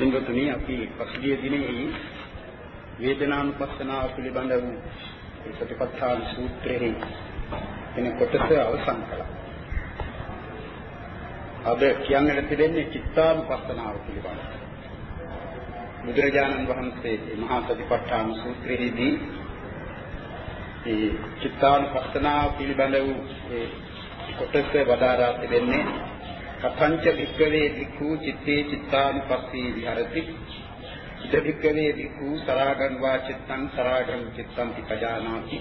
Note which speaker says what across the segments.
Speaker 1: පින්වතුනි අපි පසුගිය දිනේ වේදනානුපස්සනාව පිළිබඳ වූ සතිපට්ඨාන සූත්‍රයේ එන කොටස අවසන් කළා. අද කියන්නට තිබෙන්නේ චිත්තානුපස්සනාව පිළිබඳව. බුදුරජාණන් වහන්සේ මහා සතිපට්ඨාන සූත්‍රයේදී ඒ චිත්තානුපස්සනාව පිළිබඳ වූ ඒ කොටස වදාරා තිබෙන්නේ කතංච වික්කවේ වික්ඛු චිත්තේ චිත්තානුපස්සී විහරති ඉද වික්කවේ වික්ඛු සරාගං වා චිත්තං සරාගං චිත්තං පජානාති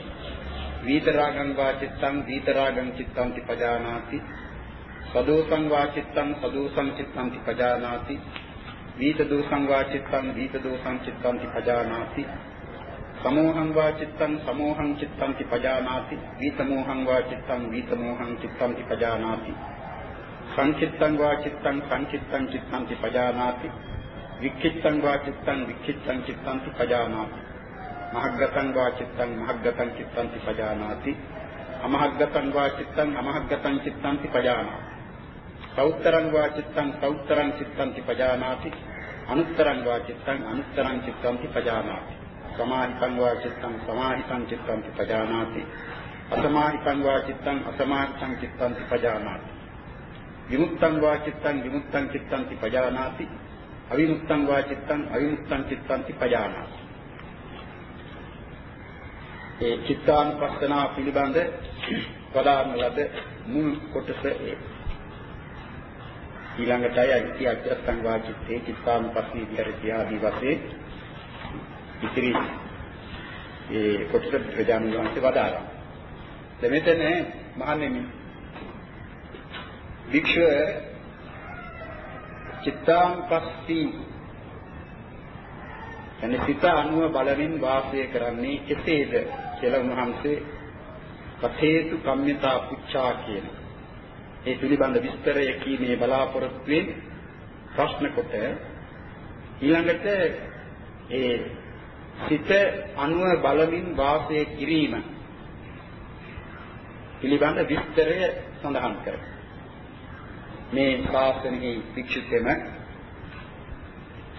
Speaker 1: වීතරාගං වා චිත්තං වීතරාගං චිත්තං පජානාති සදෝසං වා චිත්තං සදෝසං චිත්තං පජානාති වීත දෝසං වා චිත්තං වීත දෝසං චිත්තං පජානාති සමෝහං වා චිත්තං සමෝහං චිත්තං පජානාති වීතමෝහං වා චිත්තං වීතමෝහං චිත්තං පජානාති සංචිත්තං වා චිත්තං සංචිත්තං චිත්තං පජානාති. වික්ඛිත්තං වා චිත්තං වික්ඛිත්තං චිත්තං පජානාති. මහග්ගතං වා චිත්තං මහග්ගතං චිත්තං පජානාති. අමහග්ගතං වා චිත්තං අමහග්ගතං චිත්තං පජානාති. සෞත්තරං වා චිත්තං සෞත්තරං චිත්තං පජානාති. අනුත්තරං වා චිත්තං අනුත්තරං චිත්තං පජානාති. සමාහිතං වා චිත්තං සමාහිතං චිත්තං පජානාති. අසමාහිතං වා චිත්තං අසමාහිතං චිත්තං පජානාති. විමුක්තං වා චිත්තං විමුක්තං චිත්තං පජානාති. අවිමුක්තං වා චිත්තං අවිමුක්තං චිත්තං පජානාති. ඒ චිත්තානුපස්සනා පිළිබඳ පදාන ලද මුල් කොටස ඒ. ඊළඟටයි අයිති අධ්‍යස්තං වා චිත්තේ චිත්තානුපස්සී විහෙරති ආදී වශයෙන් ඉතිරි ඒ කොටස ප්‍රජානු වහන්සේ වදාරා. දැන් මෙතන මහන්නේ භික්ෂුව චිත්තානුපස්සී එන්නේ සිත අනුව බලමින් වාසය කරන්නේ කෙසේද කියලා උන්වහන්සේ පතේතු කම්මිතා පුච්චා කියන ඒ පිළිබඳ විස්තරය කීමේ බලාපොරොත්තුෙන් ප්‍රශ්න කොට ඊළඟට ඒ සිත අනුව බලමින් වාසය කිරීම පිළිබඳ විස්තරය සඳහන් කරයි. මේ ශාසනයේ වික්ෂිතෙම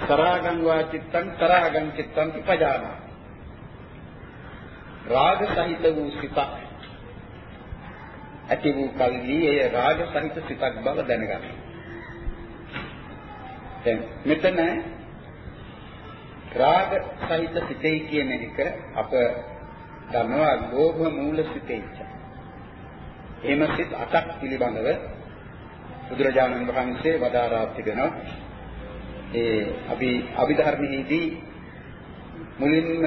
Speaker 1: සරාගං වා චිත්තං තරාගං චිත්තං පජානා රාග සහිත වූ සිතක් ඇති වූ කල්හි එය රාග සහිත සිතක් බව දැනගන්න. දැන් මෙතන රාග සහිත සිතේ කියන එක අප දන්නවා ලෝභ මූල සිතේච්ච. එහෙම සිත් අටක් පිළිබඳව බුදුරජාණන් වහන්සේ වදාරා තිබෙනවා. ඒ අපි අභිධර්මයේදී මුලින්ම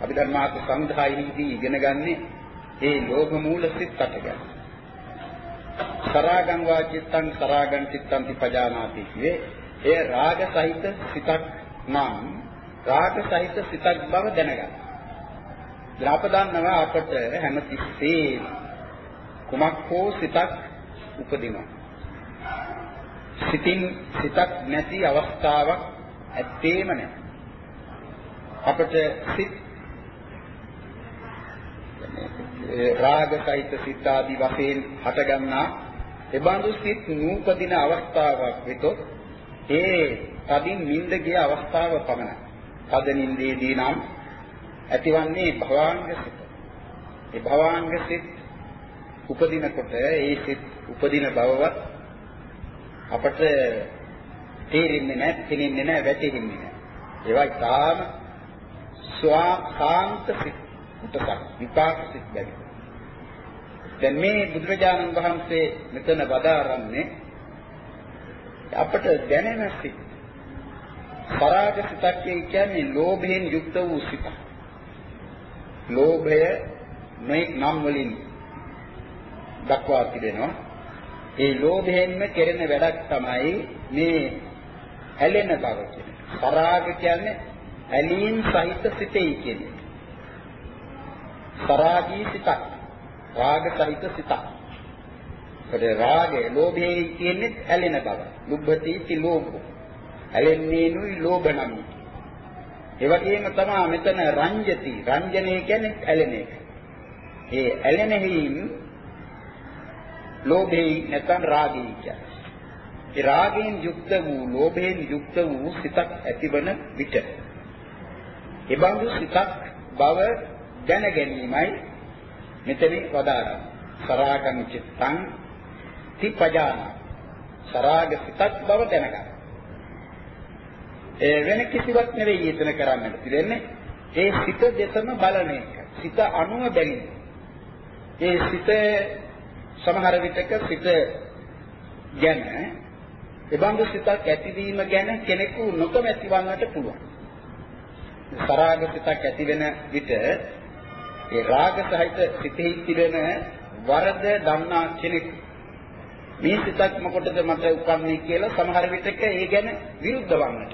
Speaker 1: අභිධර්මාර්ථ සංග්‍රහයේදී ඉගෙන ගන්නේ ඒ ලෝභ මූල සිත් අට ගැන. සරාගං වාචිත්තං සරාගං චිත්තං පජානාති කියේ ඒ රාග සහිත සිතක් නම් රාග සහිත සිතක් බව දැනගන්න. අප දන්නවා අපට හැම තිස්සෙම කුමක් හෝ සිතක් උපදිනවා. සිතින් සිතක් නැති අවස්ථාවක් ඇත්තේම නැහැ. අපට සිත් රාගසහිත සිත් ආදී වශයෙන් හටගන්නා එබඳු සිත් නූපදින අවස්ථාවක් විතොත් ඒ තදින් නිින්ද ගිය අවස්ථාව පමණයි. තද නිින්දේදී නම් ඇතිවන්නේ භවාංග සිත්. ඒ භවාංග සිත් උපදිනකොට ඒ සිත් උපදින බවවත් අපට තේරෙන්නේ නැහැ, තේරෙන්නේ නැහැ, වැටහෙන්නේ නැහැ. ඒවා ඊටාම ස්වාකාන්ත සිත් උටසක් විපාක සිත් බැරි. දැන් මේ බුදුරජාණන් වහන්සේ මෙතන වදාරන්නේ අපට දැනෙන සිත්. පරාග සිතක් කියන්නේ ලෝභයෙන් යුක්ත වූ සිත. ලෝභය මේ නම් වලින් දක්වා තිබෙනවා. ඒ ලෝභයෙන්ම කෙරෙන වැඩක් තමයි මේ ඇලෙන බව කියන්නේ. පරාග කියන්නේ ඇලීම් සහිත සිතේ කියන්නේ. සරාගී සිතක්. රාග සහිත සිතක්. ඒකට රාගය, ලෝභය කියන්නේ ඇලෙන බව. ලුබ්බති ති ලෝභෝ. ඇලෙන්නේ නුයි ලෝභ නම්. ඒ වගේම තමයි මෙතන රංජති. රංජනය කියන්නේ ඇලෙන එක. ඒ ඇලෙනෙහිම ලෝභේ නැත්නම් රාගී කියන්නේ. ඒ රාගයෙන් යුක්ත වූ, ලෝභයෙන් යුක්ත වූ සිතක් ඇතිවන විට ඒ බඳු සිතක් බව දැන ගැනීමයි මෙතන වදාරන්නේ. සරාගං චිත්තං තිපජාන. සරාග සිතක් බව දැනගන්න. ඒ වෙන කිසිවක් නෙවෙයි එතන කරන්නට තිබෙන්නේ. ඒ සිත දෙතම බලන එක. සිත අනුව බැලීම. ඒ සිත සමහර විටක සිත ගැන එබඳු සිතක් ඇතිවීම ගැන කෙනෙකු නොකමැති වන්නට පුළුවන්. සරාග සිතක් ඇති වෙන විට ඒ රාග සහිත සිතෙහි තිබෙන වරද දන්නා කෙනෙක් මේ සිතක් මොකටද මට උපන්නේ කියලා සමහර විටක ඒ ගැන විරුද්ධ වන්නට.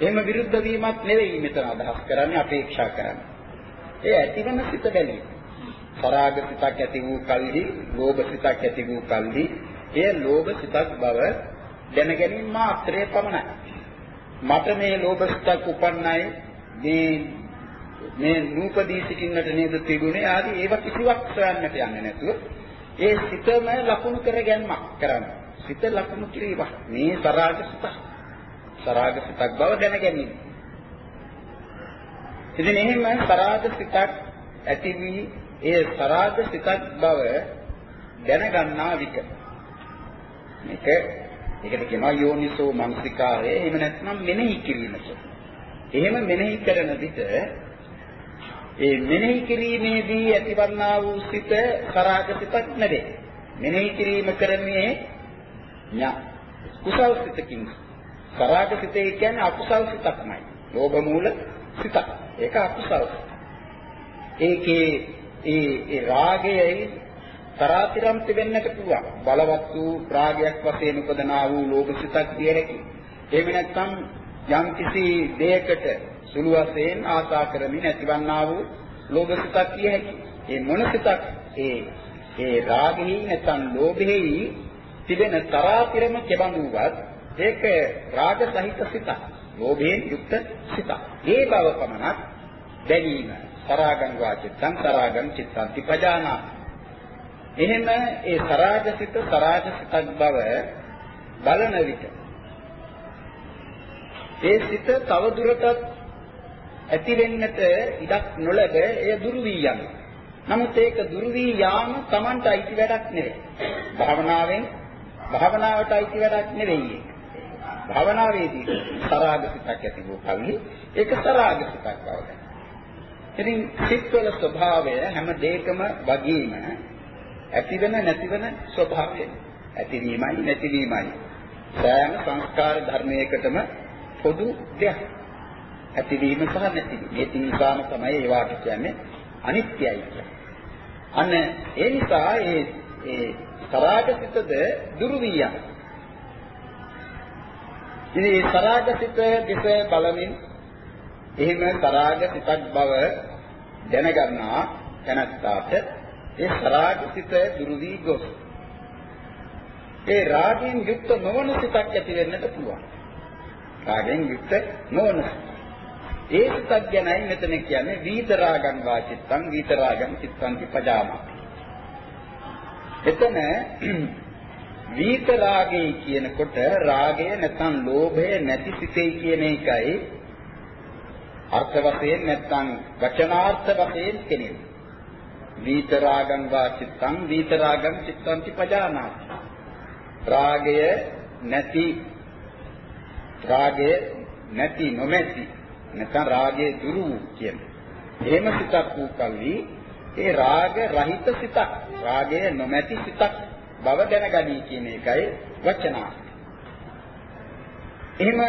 Speaker 1: එහෙම විරුද්ධ වීමක් නෙවෙයි මෙතන අදහස් කරන්නේ අපේක්ෂා කරන්නේ. ඒ ඇතිවන සිත බැලීම. සරාග සිතක් ඇති වූ කල්හි, ලෝභ සිතක් ඇති වූ කල්හි, එය ලෝභ සිතක් බව දැන ගැනීම මාත්‍රේ පමණයි. මට මේ ලෝභ සිතක් උපන්නයි මේ මේ නූපදී සිටින්නට නේද තිබුණේ ආදී ඒව කිසිවක් සොයන්නට යන්නේ නැතුව ඒ සිතම ලකුණු කරගැන්මක් කරන්න. සිත ලකුණු කිරීම. මේ සරාග සිතක්. සරාග සිතක් බව දැන ගැනීම. ඉතින් එහෙම සරාග සිතක් ඇති වී ඒ සරාග සිතක් බව දැනගන්නා විට මේක ඒකට කියනවා යෝනිසෝ මනසිකාරය එහෙම නැත්නම් මෙනෙහි කිරීමට. එහෙම මෙනෙහි කරන විට ඒ මෙනෙහි කිරීමේදී ඇතිවන්නා වූ සිත සරාග සිතක් නෙවේ. මෙනෙහි කිරීම කරන්නේ ඥා කුසල් සිතකින්. සරාග සිතේ කියන්නේ අකුසල් සිතක්මයි. ලෝභ මූල සිතක්. ඒක අකුසල්. ඒකේ ඒ ඒ රාගයයි තරාතිරම් තිබෙන්නට පුළුවන්. බලවත් වූ රාගයක් වශයෙන් උපදනා වූ ලෝභ සිතක් දිය හැකි. එහෙම නැත්නම් යම් කිසි දෙයකට සුළු වශයෙන් ආසා කරමින් ඇතිවන්නා වූ ලෝභ සිතක් කිය හැකි. ඒ මොන සිතක් ඒ ඒ රාගෙහි නැත්නම් ලෝභෙහි තිබෙන තරාතිරම කෙබඳුවත් ඒක රාග සහිත සිතක්. ලෝභයෙන් යුක්ත සිතක්. ඒ බව පමණක් දැනීම. සරාගං වාචිත්තං සරාගං චිත්තන්ති පජානා. එහෙම ඒ සරාග සිත සරාග සිතක් බව බලන විට ඒ සිත තව දුරටත් ඇති වෙන්නට ඉඩක් නොලැබ එය දුරු වී යනවා. නමුත් ඒක දුරු වී යාම Tamanට අයිති වැඩක් නෙවෙයි. භාවනාවෙන් භාවනාවට අයිති වැඩක් නෙවෙයි ඒක. භාවනාවේදී සරාග සිතක් ඇති වූ කල්හි ඒක සරාග සිතක් බවට. ඉතින් සිත්වල ස්වභාවය හැම දෙයකම වගේම ඇතිවෙන නැතිවෙන ස්වභාවය. ඇතිවීමයි නැතිවීමයි. සෑම සංස්කාර ධර්මයකටම පොදු දෙයක්. ඇතිවීම සහ නැතිවීම. මේ තින් නිසාම තමයි ඒවාට කියන්නේ අනිත්‍යයි කියන්නේ. අන්න ඒ නිසා ඒ ඒ සරාගසිතද දුරු වී යනවා. ඉතින් මේ සරාගසිත දෙස බලමින් එහෙම සරාගසිතක් බව දැනගන්නා තැනත්තාට ඒ සරාගසිත දුරු වී ගොස් ඒ රාගයෙන් යුක්ත නොවන සිතක් ඇති වෙන්නට පුළුවන්. රාගයෙන් යුක්ත නොවන සිත. ඒ සිතක් ගැනයි මෙතන කියන්නේ විතරාගං වාචිත්තං විතරාගං චිත්තං පජාමා. එතන විතරාගය කියනකොට රාගය නැත්නම් ලෝභය නැති සිතේ කියන එකයි අර්ථ වශයෙන් නැත්නම් වචනාර්ථ වශයෙන් කෙනෙක්. විතරාගං වාචිත්තං විතරාගං චිත්තං පජානාති. රාගය නැති රාගය නැති නොමැති නැත්නම් රාගයේ දුරු වූ කියන. එහෙම සිතක් වූ කල්හි ඒ රාග රහිත සිතක්, රාගය නොමැති සිතක් බව දැනගනී කියන එකයි වචනාර්ථය. එහෙම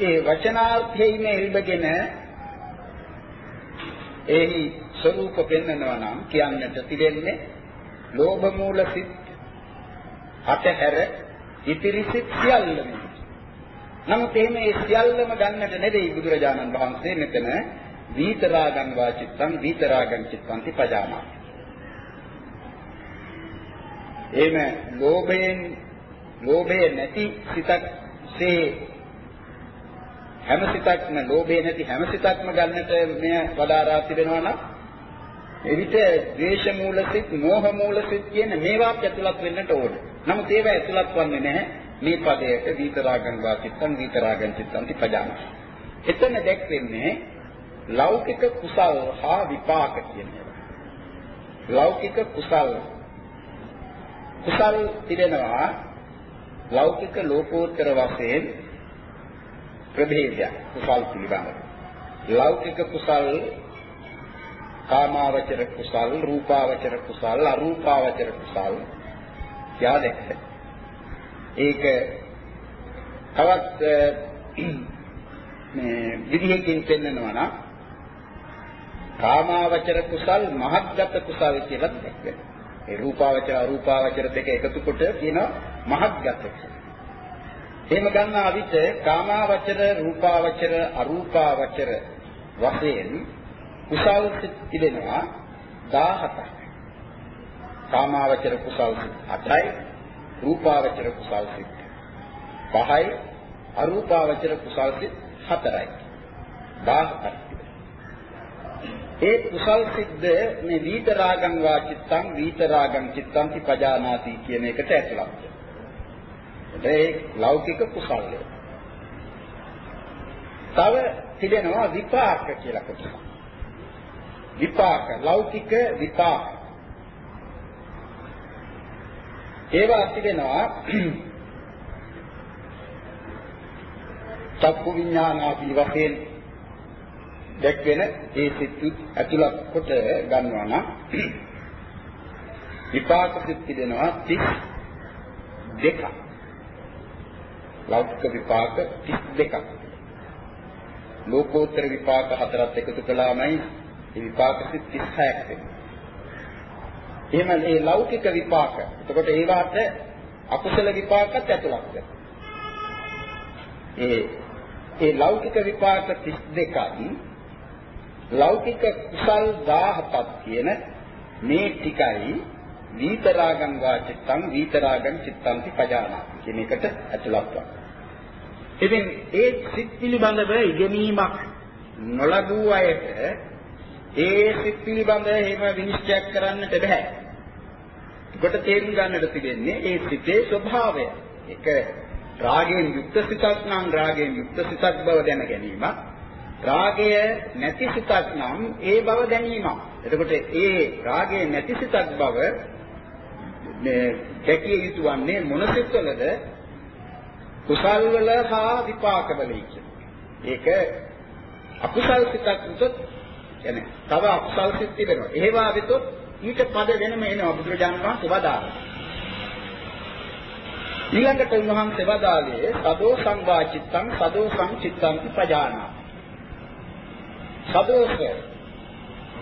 Speaker 1: ඒ වචනාර්ථයෙන් එල්බගෙන එහි ස්වરૂප පෙන්වනවා නම් කියන්නට තිබෙන්නේ ලෝභ මූල සිත් අතහැර ඉතිරි සිත් සියල්ලම නමුත් එහෙම ඒ සියල්ලම ගන්නට නෙවෙයි බුදුරජාණන් වහන්සේ මෙතන විතරාගං වාචිත්තං විතරාගං චිත්තංති පජානා. එහෙම ලෝභයෙන් ලෝභය නැති සිතක් සේ හැම සිතක්ම ලෝභය නැති හැම සිතක්ම ගන්නට මෙය වදාරා තිබෙනවා නම් එවිට ද්වේෂ මූල සිත්, මෝහ මූල සිත් කියන මේවාත් ඇතුළත් වෙන්නට ඕන. නමුත් ඒවා ඇතුළත් වන්නේ නැහැ මේ පදයට විතරාගං වා චිත්තං විතරාගං චිත්තං තිපජාන. එතන දැක්වෙන්නේ ලෞකික කුසල් හා විපාක කියන ඒවා. ලෞකික කුසල් කුසල් තිබෙනවා ලෞකික ලෝකෝත්තර වශයෙන් ප්‍රභේදයක් කුසල් පිළිබඳව. ලෞකික කුසල් කාමාවචර කුසල්, රූපාවචර කුසල්, අරූපාවචර කුසල් කියලා දැක්ක. ඒක තවත් මේ විදිහකින් පෙන්නනවා නම් කාමාවචර කුසල් මහත්ගත කුසල් කියලා දැක්කේ. ඒ රූපාවචර අරූපාවචර දෙක එකතු කොට කියනවා මහත්ගත කුසල්. එහෙම ගන්නා විට කාමාවචර රූපාවචර අරූපාවචර වශයෙන් කුසල් සිත් තිබෙනවා 17ක්. කාමාවචර කුසල් සිත් 8යි, රූපාවචර කුසල් සිත් 5යි, අරූපාවචර කුසල් සිත් 4යි. 17ක්. ඒ කුසල් සිද්ද මේ විතරාගං වාචිත්තං විතරාගං චිත්තං පජානාති කියන එකට ඇතුළත්. ඒ ලෞකික කුසල්ය. තව තිබෙනවා විපාක කියලා කොටසක්. විපාක ලෞකික විපාක ඒවා තිබෙනවා චක්කු විඥාන ආදී වශයෙන් දැක්වෙන ඒ සිත් ඇතුළත් කොට ගන්නවා නම් විපාක සිත් තිබෙනවා 32ක් ලෞකික විපාක 32ක් ලෝකෝත්තර විපාක හතරක් එකතු කළාමයි ඒ විපාක 36ක් වෙනවා. එහෙම මේ ලෞකික විපාක. එතකොට ඒවට අකුසල විපාකත් ඇතුළත් වෙනවා. ඒ ඒ ලෞකික විපාක 32න් ලෞකික කුසල් 17ක් කියන මේ ටිකයි විතරාගං වාචිත්තං විතරාගං චිත්තංති පජානාති කියන එකට ඇතුළත් වෙනවා. ඉතින් ඒ සිත් පිළිබඳව ඉගෙනීමක් නොලබූ අයට ඒ සිත් පිළිබඳ එහෙම විනිශ්චය කරන්නට බෑ. කොට තේරුම් ගන්නට තිබෙන්නේ ඒ සිතේ ස්වභාවය. ඒක රාගයෙන් යුක්ත සිතක් නම් රාගයෙන් යුක්ත සිතක් බව දැන ගැනීම. රාගය නැති සිතක් නම් ඒ බව දැනීම. එතකොට ඒ රාගය නැති සිතක් බව මේ දැකිය යුතු වන්නේ මොන සිත්වලද? කුසල් වල හා විපාක වල ඒක අකුසල් සිතක් උතොත් කියන්නේ තව අකුසල් සිත් තිබෙනවා. ඒවා විතොත් ඊට පද වෙනම එනවා බුදුරජාණන් වහන්සේ වදාළා. ඊළඟට උන්වහන්සේ වදාළේ සදෝ සංවාචිත්තං සදෝ සංචිත්තං පජානා. සදෝස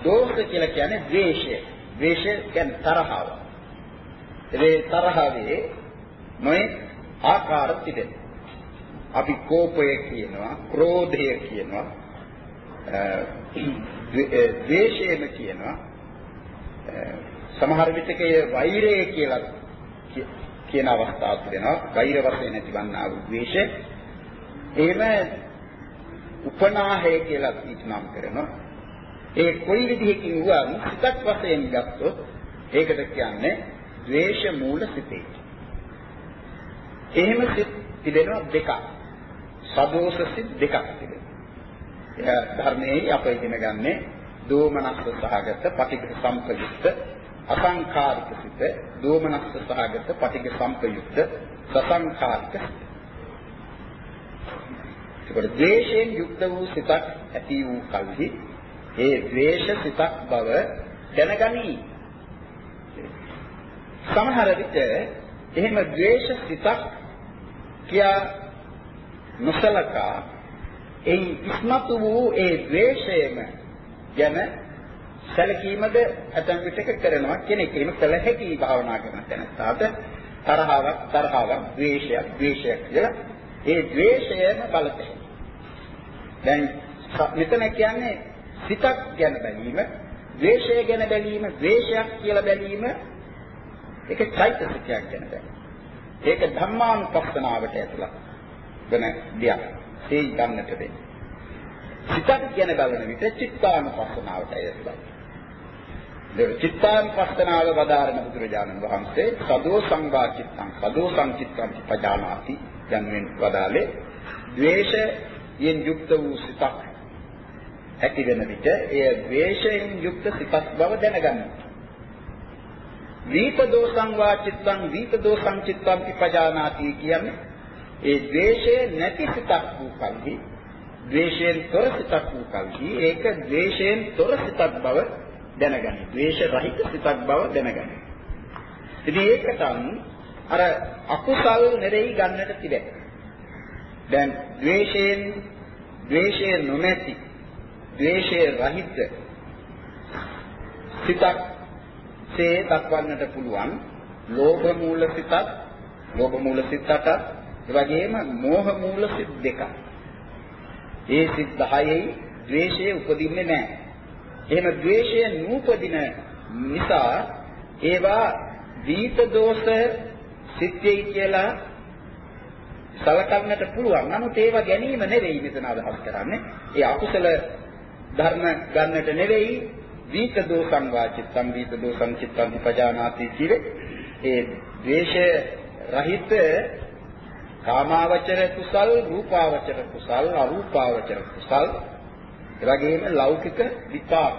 Speaker 1: දෝෂ කියලා කියන්නේ ද්වේෂය. ද්වේෂය කියන්නේ තරහව. ඒ තරහවේ මොයි ආකාර තිබෙනවා. අපි කෝපය කියනවා, ක්‍රෝධය කියනවා, ද්වේෂයම කියනවා. සමහර විටක වෛරය කියලා කියන අවස්ථාවක් තිබෙනවා. වෛර වශයෙන් නැතිවන්නා වූ ද්වේෂය. එහෙම උපනාහය කියලා නම් කරනවා. ඒ කොයි විදිහකින් වුවත් සිතක් වශයෙන් ගත්තොත් ඒකට කියන්නේ ද්වේෂ මූල සිතේ. එහෙම සිත් තිබෙනවා දෙකක්. සදෝෂ සිත් දෙකක් තිබෙනවා. ධර්මයේ අප ඉගෙන ගන්නේ දෝමනස්ස සහගත පටිඝ සම්පයුක්ත අසංඛාරික සිත දෝමනස්ස සහගත පටිඝ සම්පයුක්ත සසංඛාරික ඒකට ද්වේෂයෙන් යුක්ත වූ සිතක් ඇති වූ කල්හි ඒ ද්වේෂ සිතක් බව දැනගනි. සමහර විට එහෙම ද්වේෂ සිතක් කියා නොසලකා. එයි ඉස්මතු වූ ඒ ද්වේෂයම ගැන සැලකීමද ඇතන් විටක කරනවා කෙනෙක්. එහෙම කළ හැකි භාවනා කරන තැනට තරහාවක් තරහාවක් ද්වේෂයක් ද්වේෂයක් කියලා ඒ ද්වේෂයම බලතේ දැන් මෙතන කියන්නේ සිතක් ගැන බැලීම ද්වේෂය ගැන බැලීම ද්වේෂයක් කියලා බැලීම ඒක චෛතසිකයක් ගැන බැලීම ඒක ධම්මානුපස්සනාවට ඇතුළත් වෙන දෙයක් ඒ ගන්නට දෙන්නේ. සිතක් කියන බලන විට චිත්තානුපස්සනාවට ඇතුළත්. චිත්තානුපස්සනාව වදාරන බුදුරජාණන් වහන්සේ සදෝ සංවා චිත්තං සදෝ සංචිත්තං පජානාති යන්නෙන් වදාලේ ද්වේෂයෙන් යුක්ත වූ සිතක් ඇති වෙන විට එය ද්වේෂයෙන් යුක්ත සිතක් බව දැනගන්න. විත දෝසං වා චිත්තං විත දෝසං චිත්තං පජානාති කියන්නේ ඒ ද්වේෂය නැති සිතක් වූ කල්හි ද්වේෂයෙන් තොර සිතක් වූ කල්හි ඒක ද්වේෂයෙන් තොර සිතක් බව දැනගනි. ද්වේෂ රහිත සිතක් බව දැනගනි. ඉතින් ඒකටන් අර අකුසල් නෙරෙයි ගන්නට තිබේ. දැන් ද්වේෂයෙන් ද්වේෂය නොමැති ද්වේෂය රහිත සිතක් සේ දක්වන්නට පුළුවන් ලෝභ මූල සිතක් ලෝභ මූල සිතට ඒ වගේම මෝහ මූල සිත් දෙකක්. ඒ සිත් 10යි ද්වේෂය උපදින්නේ නැහැ. එහෙම ද්වේෂය නූපදින නිසා ඒවා දීත දෝෂ සිත්‍යයි කියලා සලකන්නට පුළුවන්. නමුත් ඒවා ගැනීම නෙවෙයි මෙතන අදහස් කරන්නේ. ඒ අකුසල ධර්ම ගන්නට නෙවෙයි දීත දෝසං වාචිත්තං දීත දෝසං චිත්තං පජානාති කියේ. ඒ ද්වේෂ රහිත කාමාවචර කුසල්, රූපාවචර කුසල්, අරූපාවචර කුසල් ඒ වගේම ලෞකික විපාක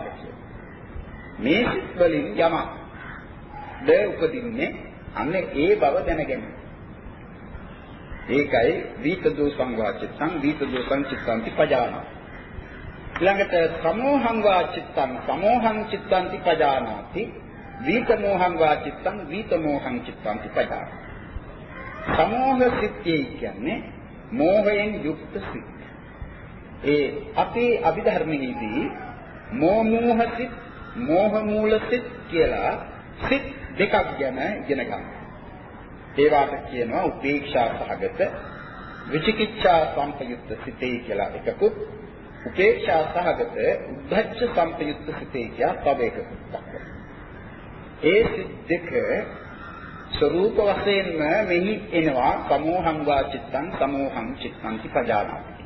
Speaker 1: මේ සිත් වලින් යමක් ද උපදින්නේ අන්න ඒ බව දැනගැනීම. ඒකයි දීත දෝසං වාචිත්තං දීත දෝසං චිත්තං පජාන. ඊළඟට සමෝහං වාචිත්තං සමෝහං චිත්තං පජානාති දීත මෝහං වාචිත්තං දීත මෝහං චිත්තං පජාන. සමෝහ සිත්යයි කියන්නේ මෝහයෙන් යුක්ත සිත්. ඒ අපේ අභිධර්මයේදී මෝමෝහ සිත්, මෝහ මූල සිත් කියලා සිත් දෙකක් ගැන ඉගෙන ගන්න. ඒවාට කියනවා උපේක්ෂා සහගත විචිකිච්ඡා සංපයුක්ත සිතේ කියලා එකකුත් උපේක්ෂා සහගත උද්ධච්ච සංපයුක්ත සිතේ කියලා තව එකකුත් ඒ සිත් දෙක ස්වરૂප වශයෙන්ම මෙහි එනවා සමෝහං වා චිත්තං සමෝහං චිත්තං පජානාති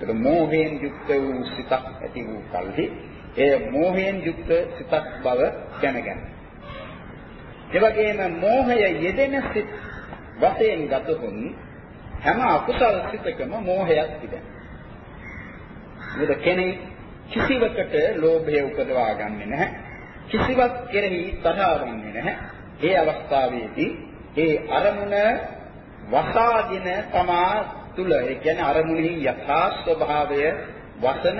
Speaker 1: ඒක මෝහයෙන් යුක්ත වූ සිතක් ඇති වූ කල්හි ඒ මෝහයෙන් යුක්ත සිතක් බව දැනගන්න. ඒ වගේම මෝහය යෙදෙන සිත් වශයෙන් ගතහොත් හැම අකුසල සිතකම මෝහයක් තිබෙනවා. මොකද කෙනෙක් කිසිවකට ලෝභය උපදවා ගන්නෙ නැහැ. කිසිවක් කෙරෙහි තරහවන්නේ නැහැ. ඒ අවස්ථාවේදී ඒ අරමුණ වසාගෙන තමා තුල ඒ කියන්නේ අරමුණෙහි යථා ස්වභාවය වසන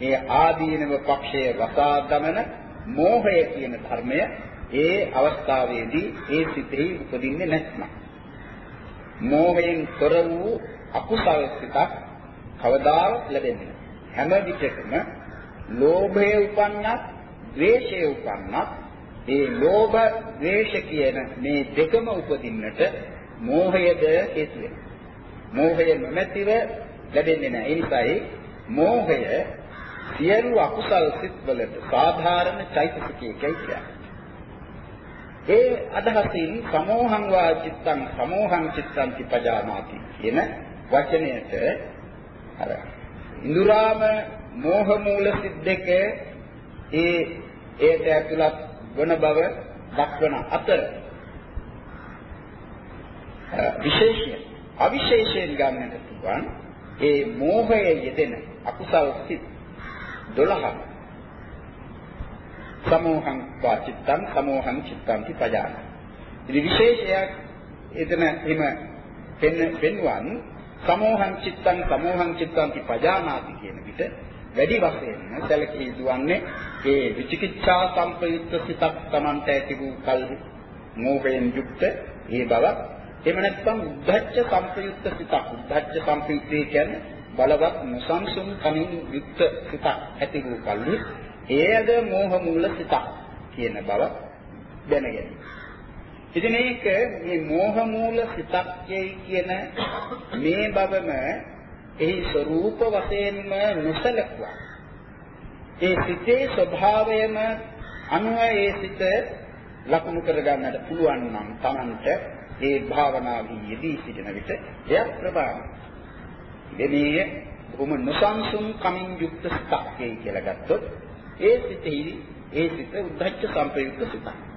Speaker 1: මේ ආදීනව පක්ෂයේ වසා දමන මෝහය කියන ධර්මය ඒ අවස්ථාවේදී ඒ සිතෙහි උපදින්නේ නැත්නම් මෝහයෙන් තොර වූ අකුසල සිතක් කවදාවත් ලැබෙන්නේ හැම විටකම ලෝභය උපන්නත් ද්වේෂය උපන්නත් ඒ ලෝභ ද්වේෂ කියන මේ දෙකම උපදින්නට මෝහයද හේතු වෙනවා මෝහය නොමැතිව ලැබෙන්නේ නැහැ. ඒ නිසායි මෝහය සියලු අකුසල් සිත්වලට සාධාරණ චෛතසිකයකයි කියන්නේ. ඒ අදහසින් සමෝහං වා චිත්තං සමෝහං චිත්තං තිපජානාති කියන වචනයට අර ඉඳුරාම මෝහ මූල සිත් දෙක ඒ ඒට ඇතුළත් වන බව දක්වන අතර. විශේෂයෙන් අවිශේෂයෙන් ගන්නට පුළුවන් ඒ මෝහය යෙදෙන අකුසල් සිත් 12 සමෝහං වාචිත්තං සමෝහං චිත්තං පජාන. ඉතින් විශේෂයක් එතන එහෙම පෙන් පෙන්වන් සමෝහං චිත්තං සමෝහං චිත්තං පජානාති කියන විට වැඩි වශයෙන් සැලකී යුතුවන්නේ ඒ විචිකිච්ඡා සංපයුක්ත සිතක් Tamante ඇති වූ කල්හි මෝහයෙන් යුක්ත ඒ බවක් එහෙම නැත්නම් උද්ධච්ච සංපයුක්ත සිතක්. උද්ධච්ච සංපයුක්තය කියන්නේ බලවත් නොසන්සුන් කමින් යුක්ත සිතක් ඇති වූ කල්හි එයද මෝහ මූල සිතක් කියන බව දැනගන්න. ඉතින් මේක මේ මෝහ මූල සිතක් කියන මේ බවම එහි ස්වરૂප වශයෙන්ම නොසලකුවා. ඒ සිතේ ස්වභාවයම අනුව ඒ සිත ලකුණු කරගන්නට පුළුවන් නම් Tamanට ඒ භාවනාවේ යෙදී සිටින විට එය ප්‍රබාවයි. දෙමේ බොහොම නොසන්සුන් කමින් යුක්ත සිතක්යි කියලා ගත්තොත් ඒ සිතෙහි ඒ සිත උද්ධච්ච සංපයුක්ත සිතක්.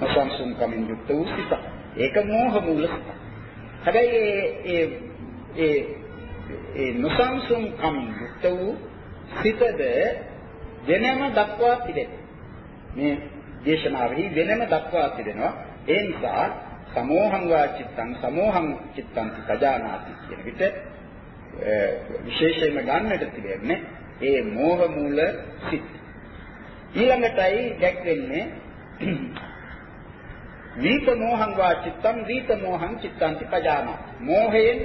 Speaker 1: නොසන්සුන් කමින් යුක්ත වූ සිතක්. ඒක මෝහ මූල සිතක්. හැබැයි ඒ ඒ ඒ නොසන්සුන් කමින් යුක්ත වූ සිතද වෙනම දක්වා තිබෙනවා. මේ දේශනාවෙහි වෙනම දක්වා තිබෙනවා. ඒ නිසා සමෝහං වා චිත්තං සමෝහං චිත්තං පජානාති කියන විට විශේෂයෙන්ම ගන්නට තිබෙන්නේ ඒ මෝහ මූල සිත්. ඊළඟටයි දැක්වෙන්නේ වීත මෝහං වා චිත්තං වීත මෝහං චිත්තං පජානාති. මෝහයෙන්